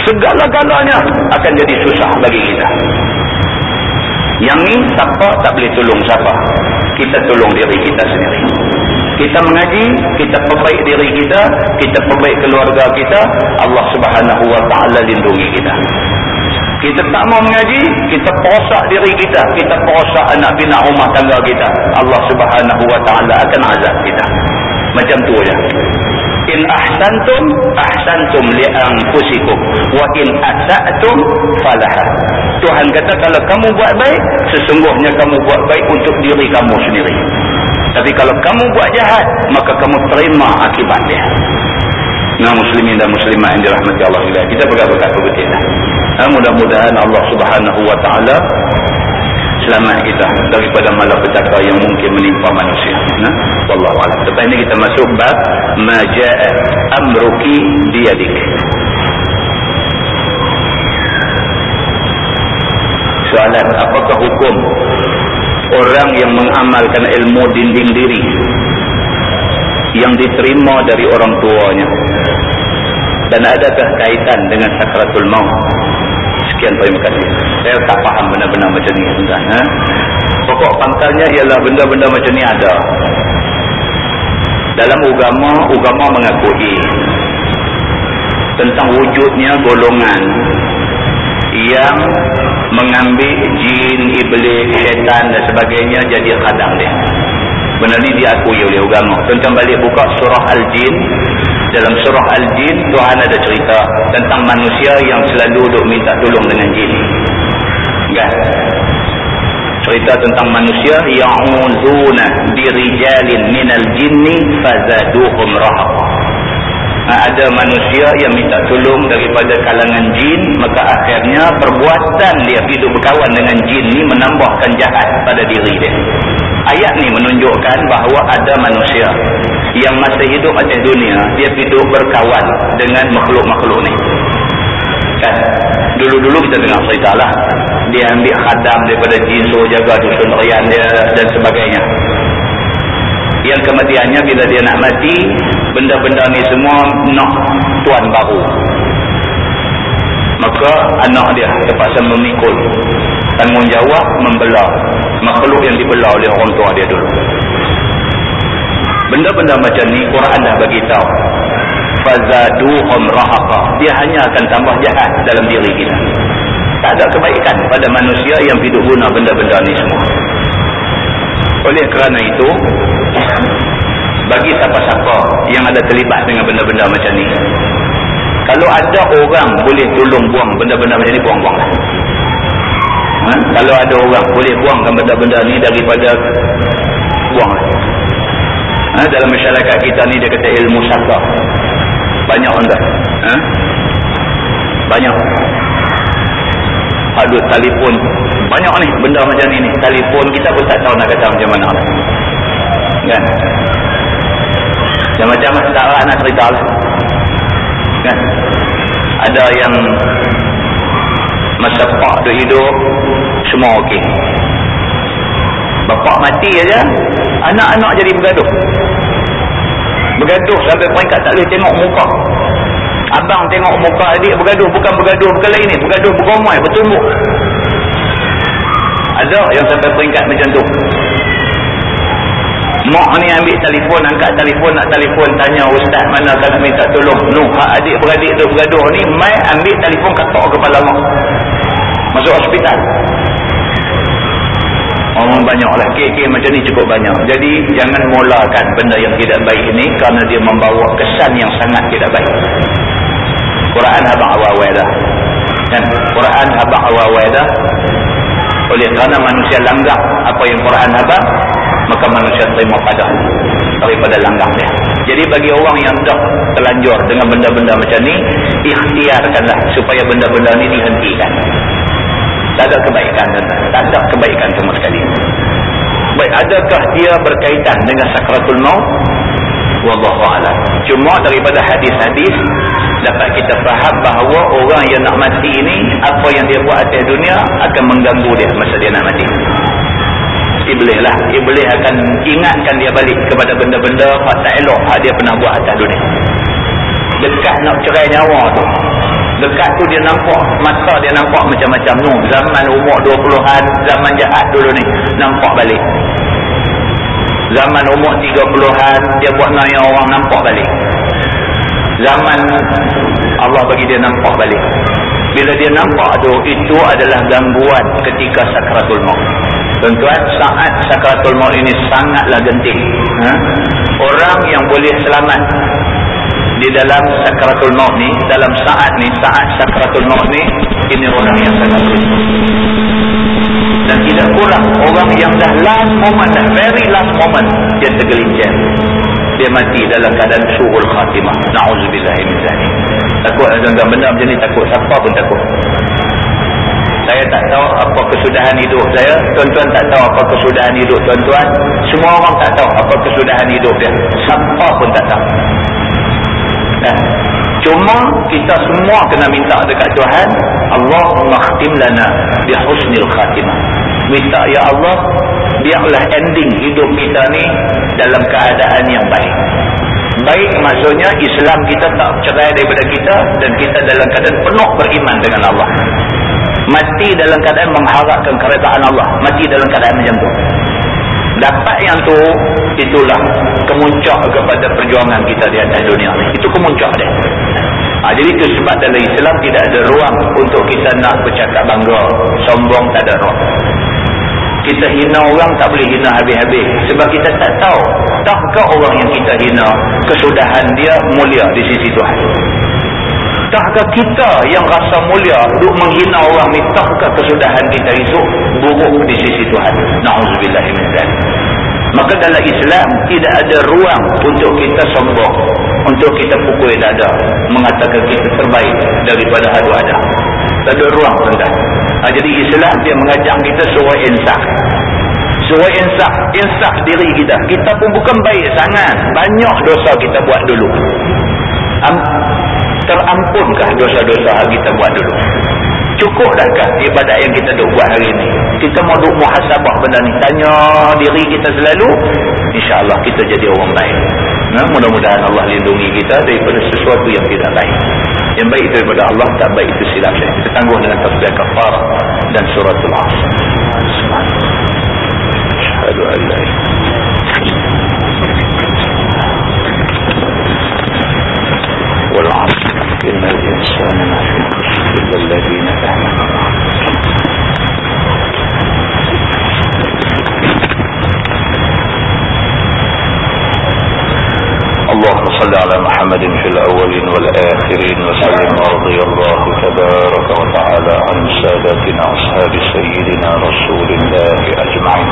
Segala-galanya akan jadi susah bagi kita. Yang ni siapa tak boleh tolong siapa? Kita tolong diri kita sendiri. Kita mengaji kita perbaik diri kita kita perbaik keluarga kita Allah subhanahu wa ta'ala lindungi kita kita tak mau mengaji, kita perosak diri kita. Kita perosak anak bina rumah tangga kita. Allah subhanahu wa ta'ala akan azab kita. Macam tu aja. In ahsantum, ahsantum li'anfusikum. Wa in asa'tum, falaha. Tuhan kata kalau kamu buat baik, sesungguhnya kamu buat baik untuk diri kamu sendiri. Tapi kalau kamu buat jahat, maka kamu terima akibatnya. Nah muslimin dan muslimah yang dirahmati Allah ilah. Kita berkat-berkat berbetul lah. Ah, mudah-mudahan Allah subhanahu wa ta'ala selamat kita daripada malapetaka yang mungkin menimpa manusia. Nah, Wallahu alam. Lepas ini kita masuk bab maja'a amruki diyadik. Soalan, apakah hukum orang yang mengamalkan ilmu dinding diri yang diterima dari orang tuanya dan adakah kaitan dengan sakratul maut sekian terima kasih saya tak faham benda-benda macam ni tuan ha? pokok pangkalnya ialah benda-benda macam ni ada dalam agama agama mengakui tentang wujudnya golongan yang mengambil jin, iblis, syaitan dan sebagainya jadi khadam dia. Benda ni diakui oleh agama. Tentang balik buka surah Al-Jin. Dalam surah Al-Jin, Tuhan ada cerita tentang manusia yang selalu duk minta tolong dengan jin. Kan? Cerita tentang manusia yang uzuna birijalin minal jinni fazaduhum rahaqah ada manusia yang minta tolong daripada kalangan jin maka akhirnya perbuatan dia hidup berkawan dengan jin ni menambahkan jahat pada diri dia ayat ni menunjukkan bahawa ada manusia yang masih hidup atas dunia dia hidup berkawan dengan makhluk-makhluk ni. Kan? Dulu-dulu kita dengar cerita lah. Dia ambil khadam daripada suruh jaga dusun rian dia dan sebagainya. Yang kematiannya bila dia nak mati benda-benda ni semua nak tuan baru maka anak dia terpaksa memikul tanggungjawab membelah makhluk yang dibelah oleh orang tua dia dulu. Benda-benda macam ni Quran dah bagi tahu fazaduhum rahaqa dia hanya akan tambah jahat dalam diri kita. Tak ada kebaikan pada manusia yang hidup guna benda-benda ni semua. Oleh kerana itu bagi siapa-siapa yang ada terlibat dengan benda-benda macam ni kalau ada orang boleh tolong buang benda-benda macam ni buang-buang ha? kalau ada orang boleh buangkan benda-benda ni daripada buang ha? dalam masyarakat kita ni dia kata ilmu syakar banyak orang ha? banyak. Ada telefon. Banyak ni benda macam ni telefon kita pun tak tahu nak kata macam mana kan? Macam-macam tak nak cerita lah kan? Ada yang masa pak tu hidup semua okey. Bapak mati aja anak-anak jadi bergaduh. Bergaduh sampai peringkat tak boleh tengok muka. Abang tengok muka adik bergaduh bukan bergaduh perkara ini bergaduh bergomai bertumbuk. Ada yang sampai peringkat macam tu mak ni ambil telefon angkat telefon nak telefon tanya ustaz mana kan minta tolong? Noh hak adik beradik tu bergaduh ni mai ambil telefon katok kepala mak. Masuk hospital. Orang banyak lah. Kek-kek macam ni cukup banyak. Jadi jangan mulakan benda yang tidak baik ini kerana dia membawa kesan yang sangat tidak baik. Quran habang awal-awal dah. Kan Quran habang awal-awal dah. Oleh kerana manusia langgar apa yang Quran habang maka manusia terima pada daripada langgar dia. Jadi bagi orang yang dah terlanjur dengan benda-benda macam ni ikhtiarkanlah supaya benda-benda ni dihentikan. Tak ada kebaikan tak ada kebaikan sama sekali. Baik adakah dia berkaitan dengan sakratul maut? Wallahualam cuma daripada hadis-hadis dapat kita faham bahawa orang yang nak mati ini apa yang dia buat atas dunia akan mengganggu dia masa dia nak mati iblis lah. Iblis akan ingatkan dia balik kepada benda-benda yang tak elok. Yang dia pernah buat atas dunia. Dekat nak cerai nyawa tu. Dekat tu dia nampak mata dia nampak macam-macam. Tu zaman umur 20-an zaman jahat dulu ni nampak balik. Zaman umur 30-an dia buat naya orang nampak balik. Zaman Allah bagi dia nampak balik bila dia nampak tu itu adalah gangguan ketika sakratul maut. Tuan-tuan saat sakratul maut ini sangatlah genting ha? orang yang boleh selamat di dalam sakratul maut ni dalam saat ni saat sakratul maut ni ini orang yang sangat dan tidak kurang orang yang dah last moment dah very last moment dia tergelincir dia mati dalam keadaan suhul khatimah. Na'udzubillah takut tentang benda macam ni takut. Siapa pun takut. Saya tak tahu apa kesudahan hidup saya. Tuan-tuan tak tahu apa kesudahan hidup tuan-tuan. Semua orang tak tahu apa kesudahan hidup dia. Siapa pun tak tahu. Eh, cuma kita semua kena minta dekat Tuhan Allahumma khtim lana bihusnil khatimah minta ya Allah biarlah ending hidup kita ni dalam keadaan yang baik. Baik maksudnya Islam kita tak cerai daripada kita dan kita dalam keadaan penuh beriman dengan Allah. Mati dalam keadaan mengharapkan keredaan Allah. Mati dalam keadaan macam tu. Dapat yang tu itulah kemuncak kepada perjuangan kita di atas dunia ni. Itu kemuncak dia. Ha, jadi itu sebab dalam Islam tidak ada ruang untuk kita nak bercakap bangga sombong tak ada ruang kita hina orang tak boleh hina habis-habis. Sebab kita tak tahu tahkah orang yang kita hina? Kesudahan dia mulia di sisi Tuhan. Tahkah kita yang rasa mulia duk menghina orang ni? Tahkah kesudahan kita itu buruk di sisi Tuhan? Na'udzubillahiminzal maka dalam Islam tidak ada ruang untuk kita sombong untuk kita pukul dada mengatakan kita terbaik daripada hadu ada tak ada ruang ha, jadi Islam dia mengajak kita suruh insaf. Suruh insaf. Insaf diri kita. Kita pun bukan baik sangat. Banyak dosa kita buat dulu. Am terampunkah dosa-dosa yang kita buat dulu. Cukuplahkah ibadat yang kita duk buat hari ini? Kita mau duk muhasabah benda ni. Tanya diri kita selalu insyaAllah kita jadi orang baik nah, mudah-mudahan Allah lindungi kita daripada sesuatu yang tidak baik. Yang baik itu daripada Allah tak baik itu silap saya kita tangguh dengan tasbih kafar dan suratul asr. Asyhadu an la على محمد في الأولين والآخرين. وسلم ورضي الله تبارك وتعالى عن سادتنا أصحاب سيدنا رسول الله أجمعين.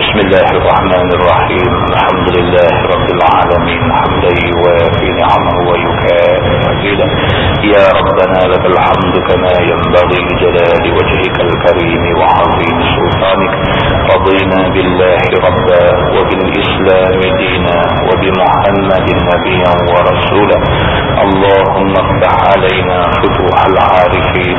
بسم الله الرحمن الرحيم. الحمد لله رب العالمين. حمدا يوافي نعمه ويكافئ مزيدا. يا ربنا لك الحمد كما ينبغي لجلال وجهك الكريم وعظيم سلطانك. رضينا بالله ربا وبالإسلام دينا وبمحمد نبيا ورسولا. اللهم افتح علينا فتوح العارفين.